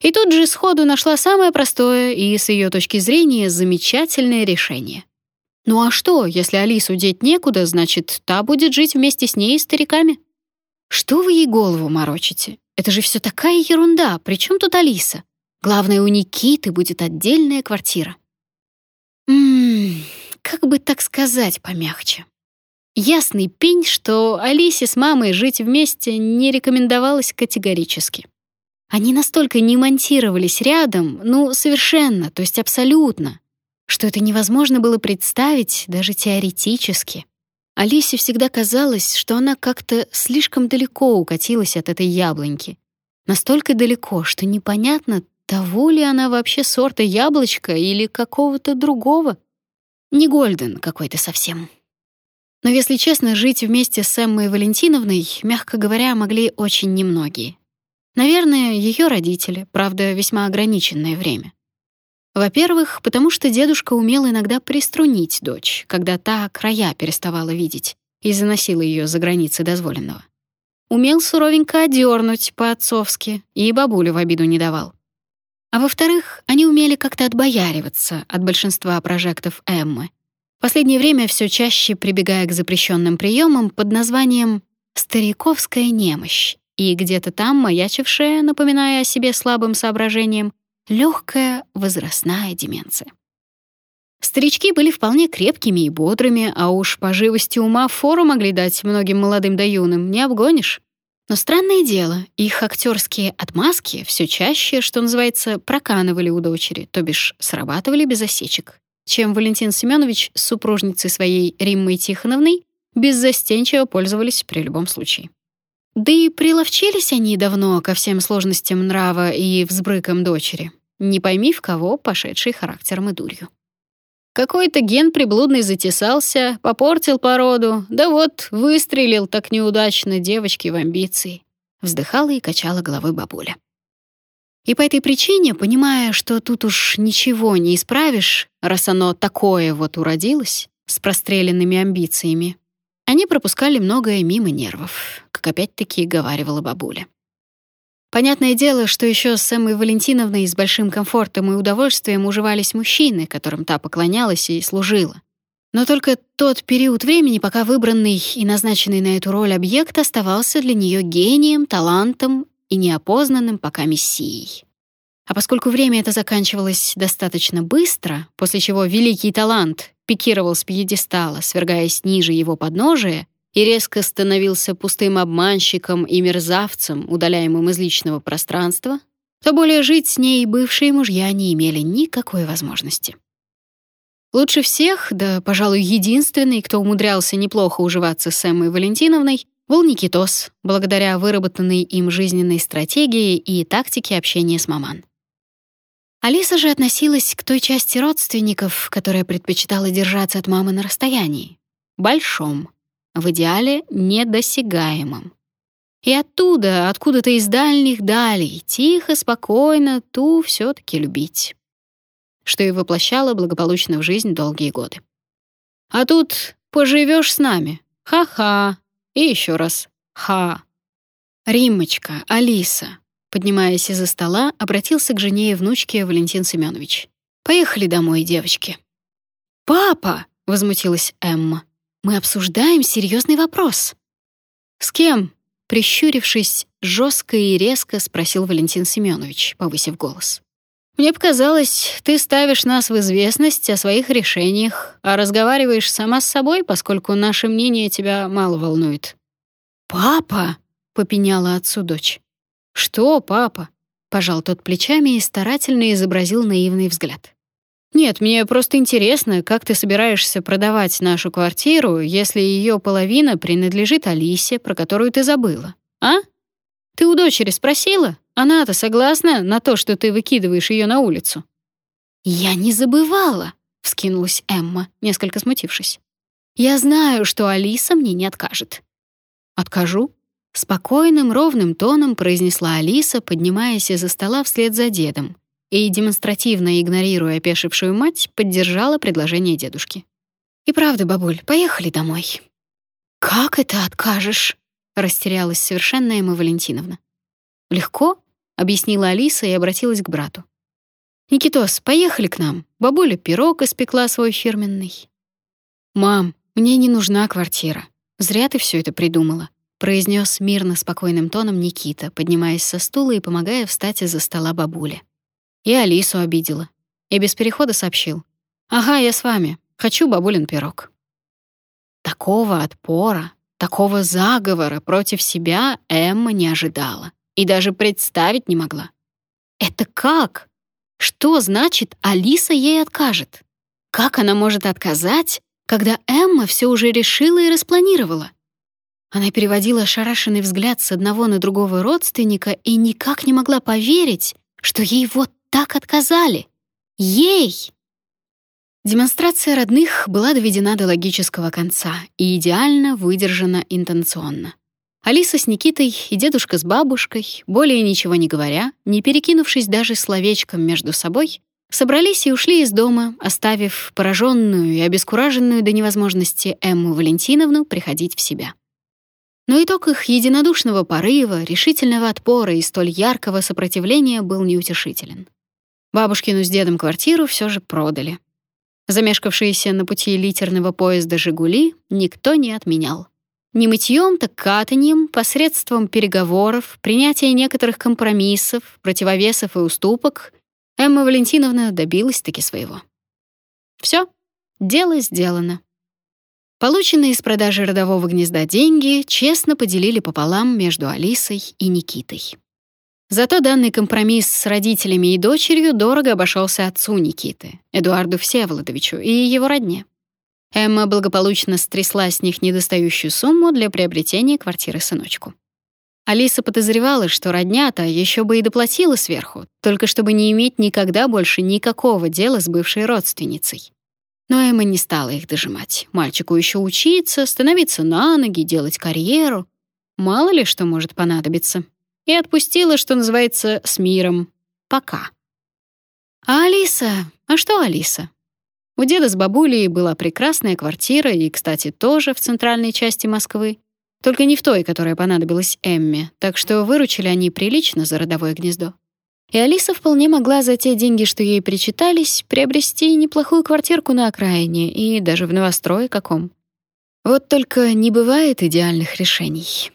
И тут же сходу нашла самое простое и, с ее точки зрения, замечательное решение. Ну а что, если Алису деть некуда, значит, та будет жить вместе с ней и стариками? Что вы ей голову морочите? Это же все такая ерунда, при чем тут Алиса? Главное, у Никиты будет отдельная квартира. Ммм, как бы так сказать помягче? Ясный пень, что Алисе с мамой жить вместе не рекомендовалось категорически. Они настолько не монтировались рядом, ну, совершенно, то есть абсолютно, что это невозможно было представить даже теоретически. Алисе всегда казалось, что она как-то слишком далеко укатилась от этой яблоньки. Настолько далеко, что непонятно, того ли она вообще сорта яблочка или какого-то другого. Не Гольден какой-то совсем. Но, если честно, жить вместе с Эммой Валентиновной, мягко говоря, могли очень немногие. Наверное, ее родители, правда, весьма ограниченное время. Во-первых, потому что дедушка умел иногда приструнить дочь, когда та края переставала видеть и заносила ее за границы дозволенного. Умел суровенько одернуть по-отцовски и бабулю в обиду не давал. А во-вторых, они умели как-то отбояриваться от большинства прожектов Эммы. В последнее время все чаще прибегая к запрещенным приемам под названием «стариковская немощь», и где-то там маячившая, напоминая о себе слабым соображением, легкая возрастная деменция. Старички были вполне крепкими и бодрыми, а уж по живости ума фору могли дать многим молодым да юным, не обгонишь. Но странное дело, их актерские отмазки все чаще, что называется, проканывали у дочери, то бишь срабатывали без осечек, чем Валентин Семенович с супружницей своей Риммой Тихоновной беззастенчиво пользовались при любом случае. Да и приловчились они давно ко всем сложностям нрава и взбрыкам дочери, не пойми в кого пошедший характером и дурью. Какой-то ген приблудный затесался, попортил породу, да вот выстрелил так неудачно девочке в амбиции. Вздыхала и качала головой бабуля. И по этой причине, понимая, что тут уж ничего не исправишь, раз оно такое вот уродилось, с простреленными амбициями, они пропускали многое мимо нервов, как опять-таки говаривала бабуля. Понятное дело, что еще с Эммой Валентиновной с большим комфортом и удовольствием уживались мужчины, которым та поклонялась и служила. Но только тот период времени, пока выбранный и назначенный на эту роль объект оставался для нее гением, талантом и неопознанным пока мессией. А поскольку время это заканчивалось достаточно быстро, после чего великий талант пикировал с пьедестала, свергаясь ниже его подножия, и резко становился пустым обманщиком и мерзавцем, удаляемым из личного пространства, то более жить с ней бывшие мужья не имели никакой возможности. Лучше всех, да, пожалуй, единственный, кто умудрялся неплохо уживаться с Эммой Валентиновной, был Никитос, благодаря выработанной им жизненной стратегии и тактике общения с маман. Алиса же относилась к той части родственников, которая предпочитала держаться от мамы на расстоянии. Большом, в идеале недосягаемым. И оттуда, откуда-то из дальних далей, тихо, спокойно ту все таки любить. Что и воплощало благополучно в жизнь долгие годы. А тут поживешь с нами. Ха-ха. И еще раз. Ха. Риммочка, Алиса, поднимаясь из-за стола, обратился к жене и внучке Валентин Семенович. Поехали домой, девочки. Папа, возмутилась Эмма. Мы обсуждаем серьезный вопрос. С кем? Прищурившись, жестко и резко спросил Валентин Семенович, повысив голос. Мне показалось, ты ставишь нас в известность о своих решениях, а разговариваешь сама с собой, поскольку наше мнение тебя мало волнует. Папа, попеняла отцу дочь. Что, папа? пожал тот плечами и старательно изобразил наивный взгляд. Нет, мне просто интересно, как ты собираешься продавать нашу квартиру, если ее половина принадлежит Алисе, про которую ты забыла. А? Ты у дочери спросила? Она-то согласна на то, что ты выкидываешь ее на улицу? Я не забывала, вскинулась Эмма, несколько смутившись. Я знаю, что Алиса мне не откажет. Откажу? Спокойным, ровным тоном произнесла Алиса, поднимаясь из-за стола вслед за дедом, и, демонстративно игнорируя опешившую мать, поддержала предложение дедушки. «И правда, бабуль, поехали домой». «Как это откажешь?» — растерялась совершенно Эмма Валентиновна. «Легко?» — объяснила Алиса и обратилась к брату. «Никитос, поехали к нам. Бабуля пирог испекла свой фирменный». «Мам, мне не нужна квартира. Зря ты все это придумала», — произнес мирно спокойным тоном Никита, поднимаясь со стула и помогая встать из-за стола бабуле. И Алису обидела. И без перехода сообщил. «Ага, я с вами. Хочу бабулин пирог». Такого отпора, такого заговора против себя Эмма не ожидала и даже представить не могла. Это как? Что значит Алиса ей откажет? Как она может отказать, когда Эмма все уже решила и распланировала? Она переводила ошарашенный взгляд с одного на другого родственника и никак не могла поверить, что ей вот так отказали? Ей! Демонстрация родных была доведена до логического конца и идеально выдержана интонационно. Алиса с Никитой и дедушка с бабушкой, более ничего не говоря, не перекинувшись даже словечком между собой, собрались и ушли из дома, оставив пораженную и обескураженную до невозможности Эмму Валентиновну приходить в себя. Но итог их единодушного порыва, решительного отпора и столь яркого сопротивления был неутешителен. Бабушкину с дедом квартиру все же продали. Замешкавшиеся на пути литерного поезда «Жигули» никто не отменял. Не мытьем, так катанием, посредством переговоров, принятия некоторых компромиссов, противовесов и уступок Эмма Валентиновна добилась-таки своего. Все, дело сделано. Полученные из продажи родового гнезда деньги честно поделили пополам между Алисой и Никитой. Зато данный компромисс с родителями и дочерью дорого обошелся отцу Никиты, Эдуарду Всеволодовичу и его родне. Эмма благополучно стрясла с них недостающую сумму для приобретения квартиры сыночку. Алиса подозревала, что родня-то еще бы и доплатила сверху, только чтобы не иметь никогда больше никакого дела с бывшей родственницей. Но Эмма не стала их дожимать. Мальчику еще учиться, становиться на ноги, делать карьеру. Мало ли что может понадобиться. И отпустила, что называется, с миром. Пока. А Алиса? А что Алиса? У деда с бабулей была прекрасная квартира и, кстати, тоже в центральной части Москвы. Только не в той, которая понадобилась Эмме, так что выручили они прилично за родовое гнездо. И Алиса вполне могла за те деньги, что ей причитались, приобрести неплохую квартирку на окраине и даже в новострое каком. Вот только не бывает идеальных решений.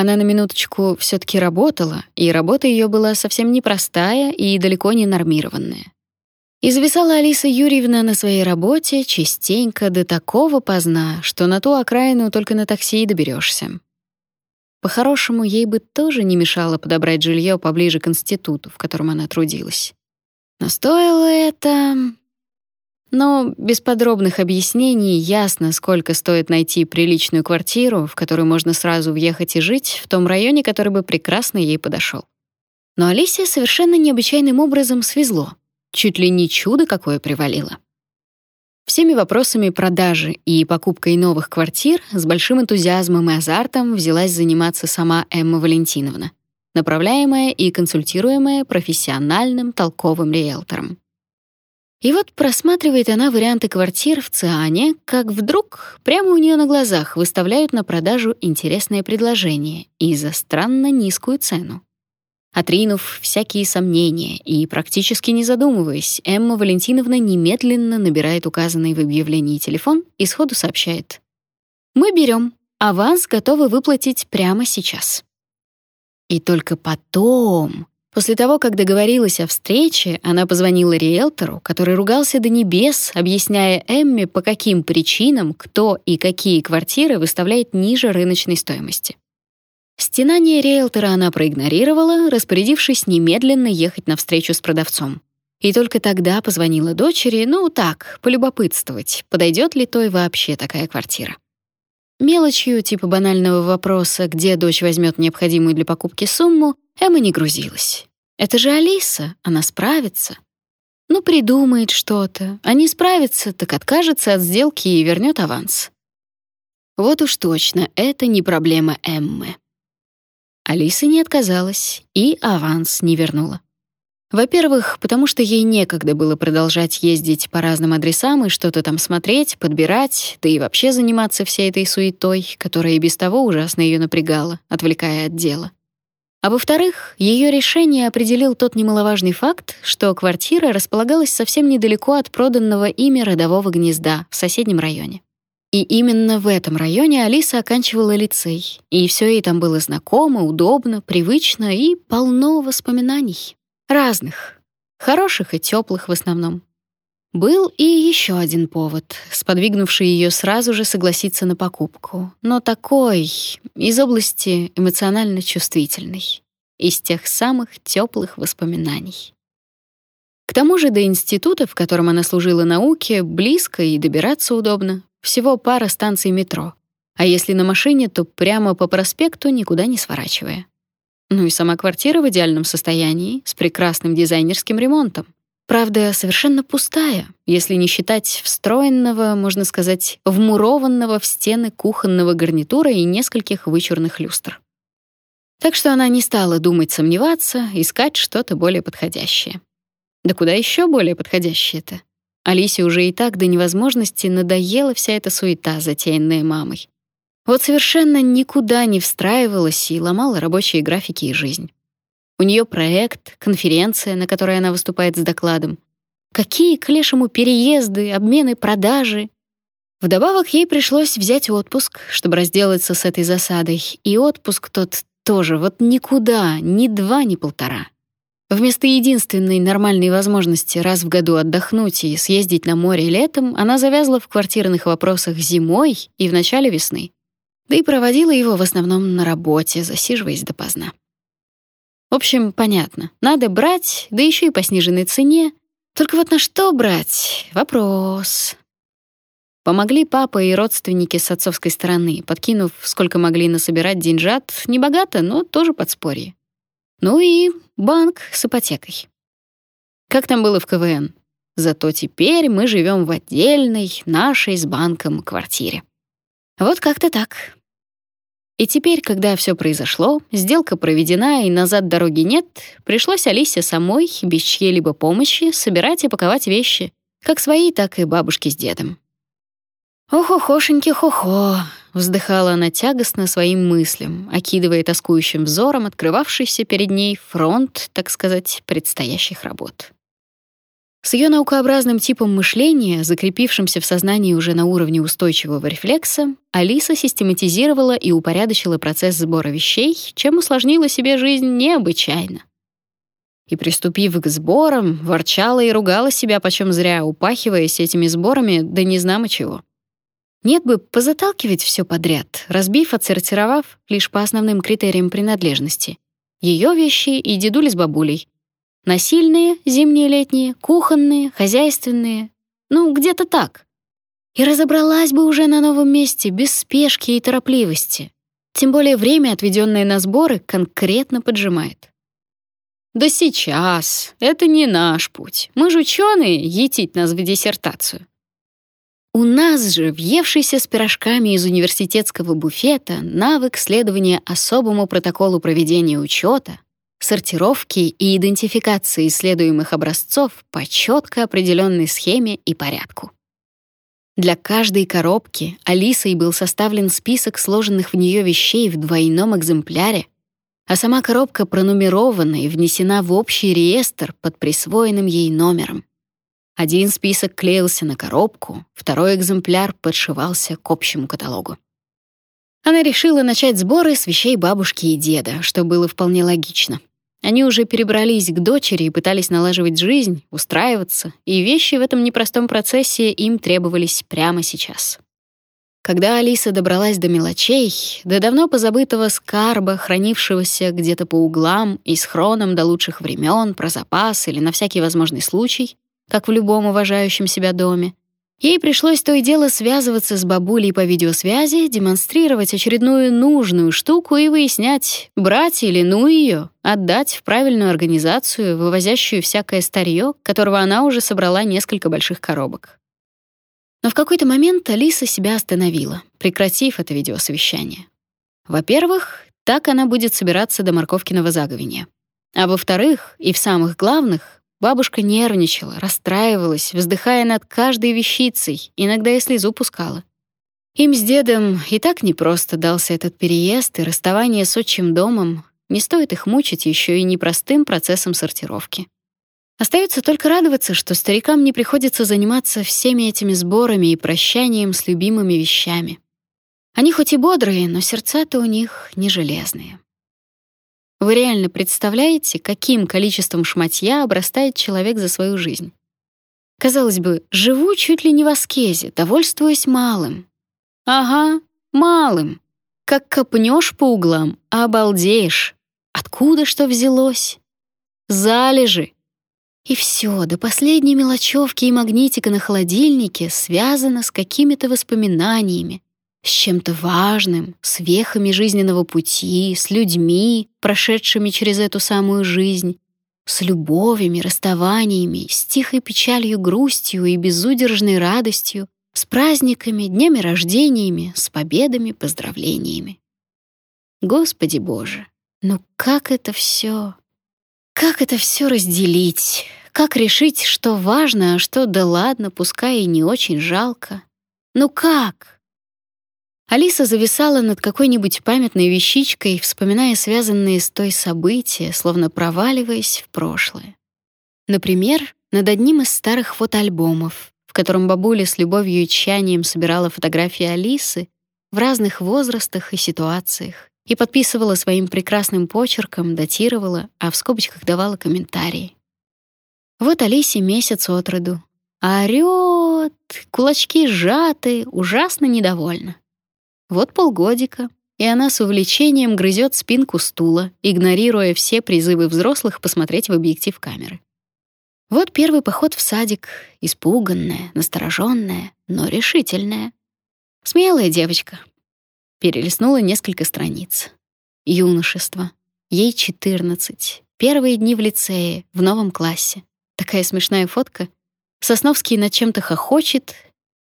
Она на минуточку все таки работала, и работа ее была совсем непростая и далеко не нормированная. И зависала Алиса Юрьевна на своей работе частенько до такого поздна, что на ту окраину только на такси и доберешься. По-хорошему, ей бы тоже не мешало подобрать жилье поближе к институту, в котором она трудилась. Но стоило это... Но без подробных объяснений ясно, сколько стоит найти приличную квартиру, в которую можно сразу въехать и жить, в том районе, который бы прекрасно ей подошел. Но Алисе совершенно необычайным образом свезло. Чуть ли не чудо какое привалило. Всеми вопросами продажи и покупкой новых квартир с большим энтузиазмом и азартом взялась заниматься сама Эмма Валентиновна, направляемая и консультируемая профессиональным толковым риэлтором. И вот просматривает она варианты квартир в Циане, как вдруг прямо у нее на глазах выставляют на продажу интересное предложение и за странно низкую цену. Отринув всякие сомнения и практически не задумываясь, Эмма Валентиновна немедленно набирает указанный в объявлении телефон и сходу сообщает. «Мы берем. Аванс готовы выплатить прямо сейчас». И только потом, после того, как договорилась о встрече, она позвонила риэлтору, который ругался до небес, объясняя Эмме, по каким причинам кто и какие квартиры выставляет ниже рыночной стоимости. Стенание риэлтора она проигнорировала, распорядившись немедленно ехать на встречу с продавцом. И только тогда позвонила дочери, ну так, полюбопытствовать, подойдет ли той вообще такая квартира. Мелочью, типа банального вопроса, где дочь возьмет необходимую для покупки сумму, Эмма не грузилась. Это же Алиса, она справится. Ну, придумает что-то, а не справится, так откажется от сделки и вернет аванс. Вот уж точно, это не проблема Эммы. Алиса не отказалась и аванс не вернула. Во-первых, потому что ей некогда было продолжать ездить по разным адресам и что-то там смотреть, подбирать, да и вообще заниматься всей этой суетой, которая и без того ужасно ее напрягала, отвлекая от дела. А во-вторых, ее решение определил тот немаловажный факт, что квартира располагалась совсем недалеко от проданного ими родового гнезда в соседнем районе. И именно в этом районе Алиса оканчивала лицей, и все ей там было знакомо, удобно, привычно и полно воспоминаний. Разных. Хороших и теплых в основном. Был и еще один повод, сподвигнувший ее сразу же согласиться на покупку, но такой, из области эмоционально чувствительной, из тех самых теплых воспоминаний. К тому же до института, в котором она служила науке, близко и добираться удобно, всего пара станций метро. А если на машине, то прямо по проспекту, никуда не сворачивая. Ну и сама квартира в идеальном состоянии, с прекрасным дизайнерским ремонтом. Правда, совершенно пустая, если не считать встроенного, можно сказать, вмурованного в стены кухонного гарнитура и нескольких вычурных люстр. Так что она не стала думать сомневаться, искать что-то более подходящее. Да куда еще более подходящее-то? Алисе уже и так до невозможности надоела вся эта суета, затеянная мамой. Вот совершенно никуда не встраивалась и ломала рабочие графики и жизнь. У нее проект, конференция, на которой она выступает с докладом. Какие к лешему переезды, обмены, продажи. Вдобавок ей пришлось взять отпуск, чтобы разделаться с этой засадой, и отпуск тот тоже вот никуда, ни два, ни полтора. Вместо единственной нормальной возможности раз в году отдохнуть и съездить на море летом, она завязла в квартирных вопросах зимой и в начале весны. Да и проводила его в основном на работе, засиживаясь допоздна. В общем, понятно. Надо брать, да еще и по сниженной цене. Только вот на что брать? Вопрос. Помогли папа и родственники с отцовской стороны, подкинув, сколько могли насобирать деньжат, небогато, но тоже подспорье. Ну и банк с ипотекой. Как там было в КВН? Зато теперь мы живем в отдельной, нашей с банком квартире. Вот как-то так. И теперь, когда все произошло, сделка проведена и назад дороги нет, пришлось Алисе самой, без чьей-либо помощи, собирать и паковать вещи, как свои, так и бабушки с дедом. «Ох-охошеньки, хо-хо», — вздыхала она тягостно своим мыслям, окидывая тоскующим взором открывавшийся перед ней фронт, так сказать, предстоящих работ. С ее наукообразным типом мышления, закрепившимся в сознании уже на уровне устойчивого рефлекса, Алиса систематизировала и упорядочила процесс сбора вещей, чем усложнила себе жизнь необычайно. И, приступив к сборам, ворчала и ругала себя почем зря, упахиваясь этими сборами, да не знамо чего. Нет бы позаталкивать все подряд, разбив, отсортировав лишь по основным критериям принадлежности. Ее вещи и дедули с бабулей. Насильные, зимние, летние, кухонные, хозяйственные. Ну, где-то так. И разобралась бы уже на новом месте, без спешки и торопливости. Тем более время, отведенное на сборы, конкретно поджимает. Да сейчас. Это не наш путь. Мы же ученые, етить нас в диссертацию. У нас же, въевшийся с пирожками из университетского буфета, навык следования особому протоколу проведения учета, сортировки и идентификации исследуемых образцов по четко определенной схеме и порядку. Для каждой коробки Алисой был составлен список сложенных в нее вещей в двойном экземпляре, а сама коробка пронумерована и внесена в общий реестр под присвоенным ей номером. Один список клеился на коробку, второй экземпляр подшивался к общему каталогу. Она решила начать сборы с вещей бабушки и деда, что было вполне логично. Они уже перебрались к дочери и пытались налаживать жизнь, устраиваться, и вещи в этом непростом процессе им требовались прямо сейчас. Когда Алиса добралась до мелочей, до давно позабытого скарба, хранившегося где-то по углам и с хроном до лучших времен, про запас или на всякий возможный случай, как в любом уважающем себя доме. Ей пришлось то и дело связываться с бабулей по видеосвязи, демонстрировать очередную нужную штуку и выяснять, брать или ну ее, отдать в правильную организацию, вывозящую всякое старье, которого она уже собрала несколько больших коробок. Но в какой-то момент Алиса себя остановила, прекратив это видеосовещание. Во-первых, так она будет собираться до морковкиного заговения. А во-вторых, и в самых главных, Бабушка нервничала, расстраивалась, вздыхая над каждой вещицей, иногда и слезу пускала. Им с дедом и так непросто дался этот переезд и расставание с отчим домом. Не стоит их мучить еще и непростым процессом сортировки. Остается только радоваться, что старикам не приходится заниматься всеми этими сборами и прощанием с любимыми вещами. Они хоть и бодрые, но сердца-то у них не железные. Вы реально представляете, каким количеством шматья обрастает человек за свою жизнь? Казалось бы, живу чуть ли не в аскезе, довольствуясь малым. Ага, малым. Как копнешь по углам, обалдеешь. Откуда что взялось? Залежи. И все, до последней мелочевки и магнитика на холодильнике связано с какими-то воспоминаниями, с чем-то важным, с вехами жизненного пути, с людьми, прошедшими через эту самую жизнь, с любовями, расставаниями, с тихой печалью, грустью и безудержной радостью, с праздниками, днями рождениями, с победами, поздравлениями. Господи Боже, ну как это все? Как это все разделить? Как решить, что важно, а что да ладно, пускай и не очень жалко? Ну как? Алиса зависала над какой-нибудь памятной вещичкой, вспоминая связанные с той события, словно проваливаясь в прошлое. Например, над одним из старых фотоальбомов, в котором бабуля с любовью и тщанием собирала фотографии Алисы в разных возрастах и ситуациях, и подписывала своим прекрасным почерком, датировала, а в скобочках давала комментарии. Вот Алисе месяц от роду. Орёт, кулачки сжаты, ужасно недовольна. Вот полгодика, и она с увлечением грызет спинку стула, игнорируя все призывы взрослых посмотреть в объектив камеры. Вот первый поход в садик, испуганная, настороженная, но решительная. Смелая девочка. Перелистнула несколько страниц. Юношество. Ей 14. Первые дни в лицее, в новом классе. Такая смешная фотка. Сосновский над чем-то хохочет,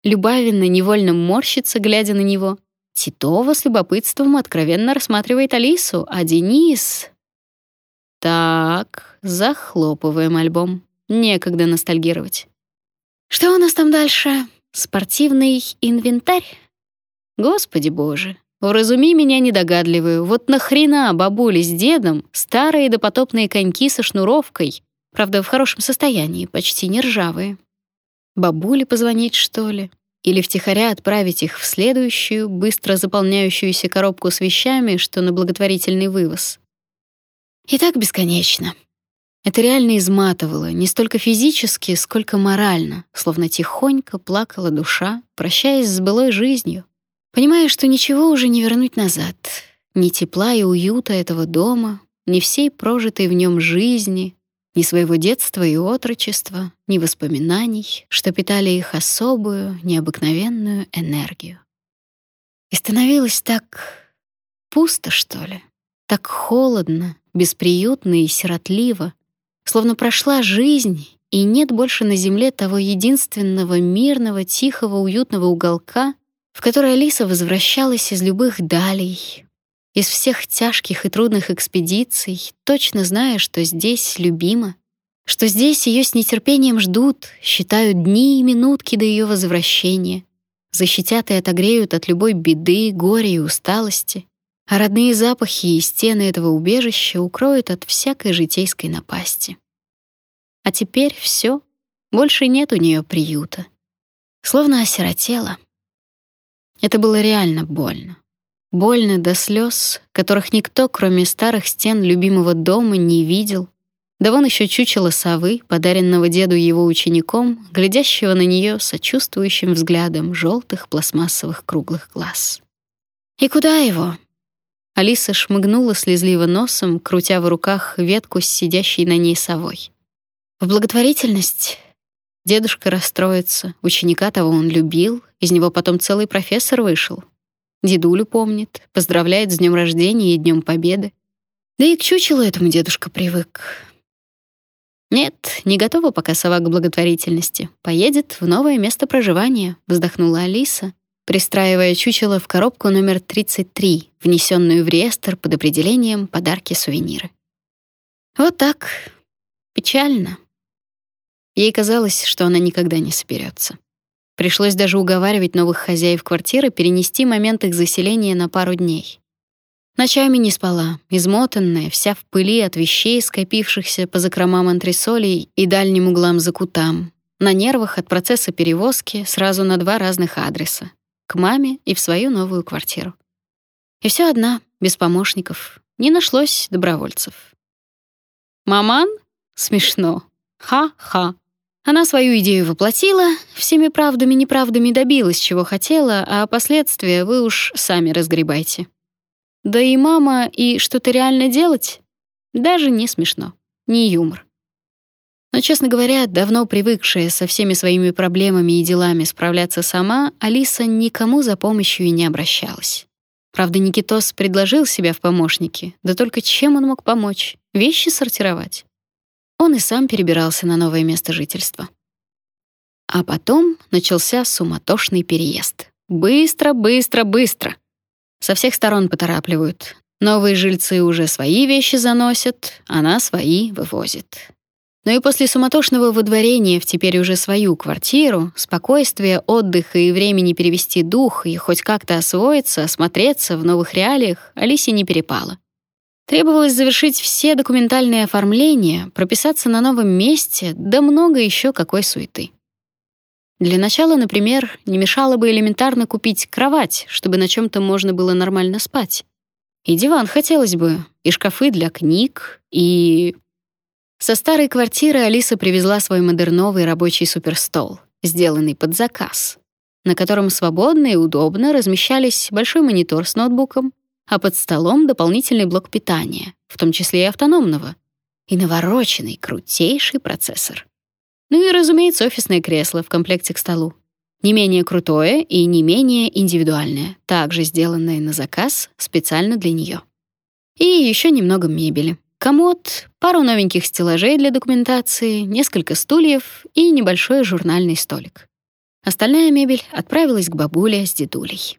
Любавина невольно морщится, глядя на него. Титова с любопытством откровенно рассматривает Алису, а Денис... Так, захлопываем альбом. Некогда ностальгировать. Что у нас там дальше? Спортивный инвентарь? Господи боже, уразуми меня недогадливую. Вот нахрена бабули с дедом старые допотопные коньки со шнуровкой, правда, в хорошем состоянии, почти не ржавые. Бабуле позвонить, что ли? Или втихаря отправить их в следующую, быстро заполняющуюся коробку с вещами, что на благотворительный вывоз. И так бесконечно. Это реально изматывало, не столько физически, сколько морально, словно тихонько плакала душа, прощаясь с былой жизнью, понимая, что ничего уже не вернуть назад, ни тепла и уюта этого дома, ни всей прожитой в нем жизни, ни своего детства и отрочества, ни воспоминаний, что питали их особую, необыкновенную энергию. И становилось так пусто, что ли, так холодно, бесприютно и сиротливо, словно прошла жизнь, и нет больше на земле того единственного мирного, тихого, уютного уголка, в который Алиса возвращалась из любых далей, из всех тяжких и трудных экспедиций, точно зная, что здесь любима, что здесь ее с нетерпением ждут, считают дни и минутки до ее возвращения, защитят и отогреют от любой беды, горя и усталости, а родные запахи и стены этого убежища укроют от всякой житейской напасти. А теперь все, больше нет у нее приюта. Словно осиротела. Это было реально больно. Больно до слез, которых никто, кроме старых стен любимого дома, не видел. Да вон еще чучело совы, подаренного деду его учеником, глядящего на нее сочувствующим взглядом желтых пластмассовых круглых глаз. И куда его? Алиса шмыгнула слезливо носом, крутя в руках ветку с сидящей на ней совой. В благотворительность дедушка расстроится, ученика того он любил, из него потом целый профессор вышел, Дедулю помнит, поздравляет с днем рождения и днем победы. Да и к чучелу этому дедушка привык. Нет, не готова пока сова к благотворительности. Поедет в новое место проживания, вздохнула Алиса, пристраивая чучело в коробку номер 33, внесенную в реестр под определением подарки-сувениры. Вот так. Печально. Ей казалось, что она никогда не соберется. Пришлось даже уговаривать новых хозяев квартиры перенести момент их заселения на пару дней. Ночами не спала, измотанная, вся в пыли от вещей, скопившихся по закромам антресолей и дальним углам закутам, на нервах от процесса перевозки сразу на два разных адреса — к маме и в свою новую квартиру. И все одна, без помощников, не нашлось добровольцев. «Маман? Смешно. Ха-ха. Она свою идею воплотила, всеми правдами и неправдами добилась, чего хотела, а последствия вы уж сами разгребайте. Да и мама, и что-то реально делать? Даже не смешно, не юмор. Но, честно говоря, давно привыкшая со всеми своими проблемами и делами справляться сама, Алиса никому за помощью и не обращалась. Правда, Никитос предложил себя в помощники, да только чем он мог помочь? Вещи сортировать? Он и сам перебирался на новое место жительства. А потом начался суматошный переезд. Быстро, быстро, быстро. Со всех сторон поторапливают. Новые жильцы уже свои вещи заносят, она свои вывозит. Но и после суматошного выдворения в теперь уже свою квартиру, спокойствия, отдыха и времени перевести дух и хоть как-то освоиться, осмотреться в новых реалиях Алисе не перепало. Требовалось завершить все документальные оформления, прописаться на новом месте, да много еще какой суеты. Для начала, например, не мешало бы элементарно купить кровать, чтобы на чем то можно было нормально спать. И диван хотелось бы, и шкафы для книг, и... Со старой квартиры Алиса привезла свой модерновый рабочий суперстол, сделанный под заказ, на котором свободно и удобно размещались большой монитор с ноутбуком, а под столом дополнительный блок питания, в том числе и автономного, и навороченный, крутейший процессор. Ну и, разумеется, офисное кресло в комплекте к столу. Не менее крутое и не менее индивидуальное, также сделанное на заказ специально для нее. И еще немного мебели. Комод, пару новеньких стеллажей для документации, несколько стульев и небольшой журнальный столик. Остальная мебель отправилась к бабуле с дедулей.